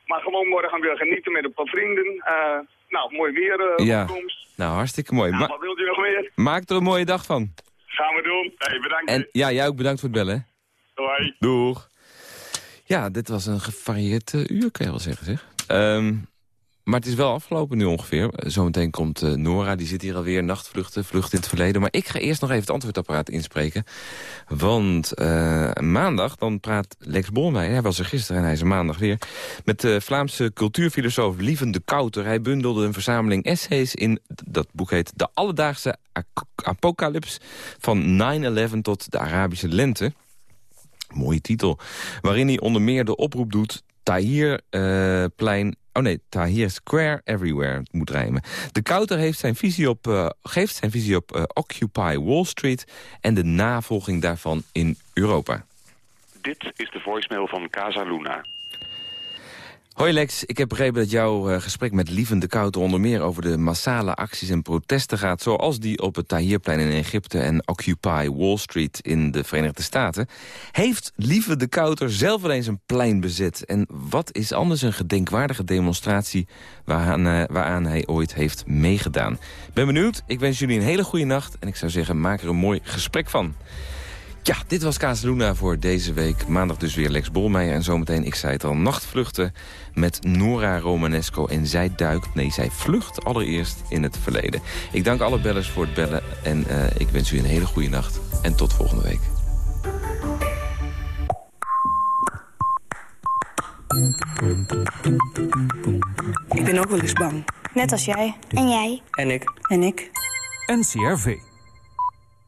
maar gewoon morgen weer genieten met een paar vrienden. Eh, nou, mooi weer eh ja, opkomst. nou hartstikke mooi. Nou, Ma- wat wilt u nog meer? maak er een mooie dag van. Gaan we doen. Hey, bedankt. En ja, jij ook bedankt voor het bellen. Doei. Doeg. Ja, dit was een gevarieerd eh, uur, kan je wel zeggen, zeg. Ehm, maar het is wel afgelopen nu ongeveer. Zometeen komt eh, Nora, die zit hier alweer. Nachtvluchten, vlucht in het verleden. Maar ik ga eerst nog even het antwoordapparaat inspreken. Want eh, maandag, dan praat Lex Bolmeijer... hij was er gisteren en hij is er maandag weer... met de Vlaamse cultuurfilosoof Lieven de Kouter. Hij bundelde een verzameling essays in... dat boek heet De Alledaagse Apocalyps... van 9-11 tot de Arabische Lente... Mooie titel. Waarin hij onder meer de oproep doet... Tahrirplein... oh nee, Tahrir Square Everywhere. Moet rijmen. De Kouter heeft zijn visie op, eh, geeft zijn visie op eh, Occupy Wall Street... en de navolging daarvan in Europa. Dit is de voicemail van Casa Luna. Hoi Lex, ik heb begrepen dat jouw eh, gesprek met Lieven de Kouter... onder meer over de massale acties en protesten gaat... zoals die op het Tahrirplein in Egypte en Occupy Wall Street in de Verenigde Staten. Heeft Lieven de Kouter zelf eens een plein bezet? En wat is anders een gedenkwaardige demonstratie... waaraan, eh, waaraan hij ooit heeft meegedaan? Ben benieuwd, ik wens jullie een hele goede nacht... en ik zou zeggen, maak er een mooi gesprek van. Ja, dit was Casaluna voor deze week. Maandag dus weer Lex Bolmeijer en zometeen, ik zei het al, nachtvluchten met Nora Romanesco. En zij duikt, nee, zij vlucht allereerst in het verleden. Ik dank alle bellers voor het bellen en eh, ik wens u een hele goede nacht. En tot volgende week. Ik ben ook wel eens bang. Net als jij. En jij. En ik. En ik. NCRV.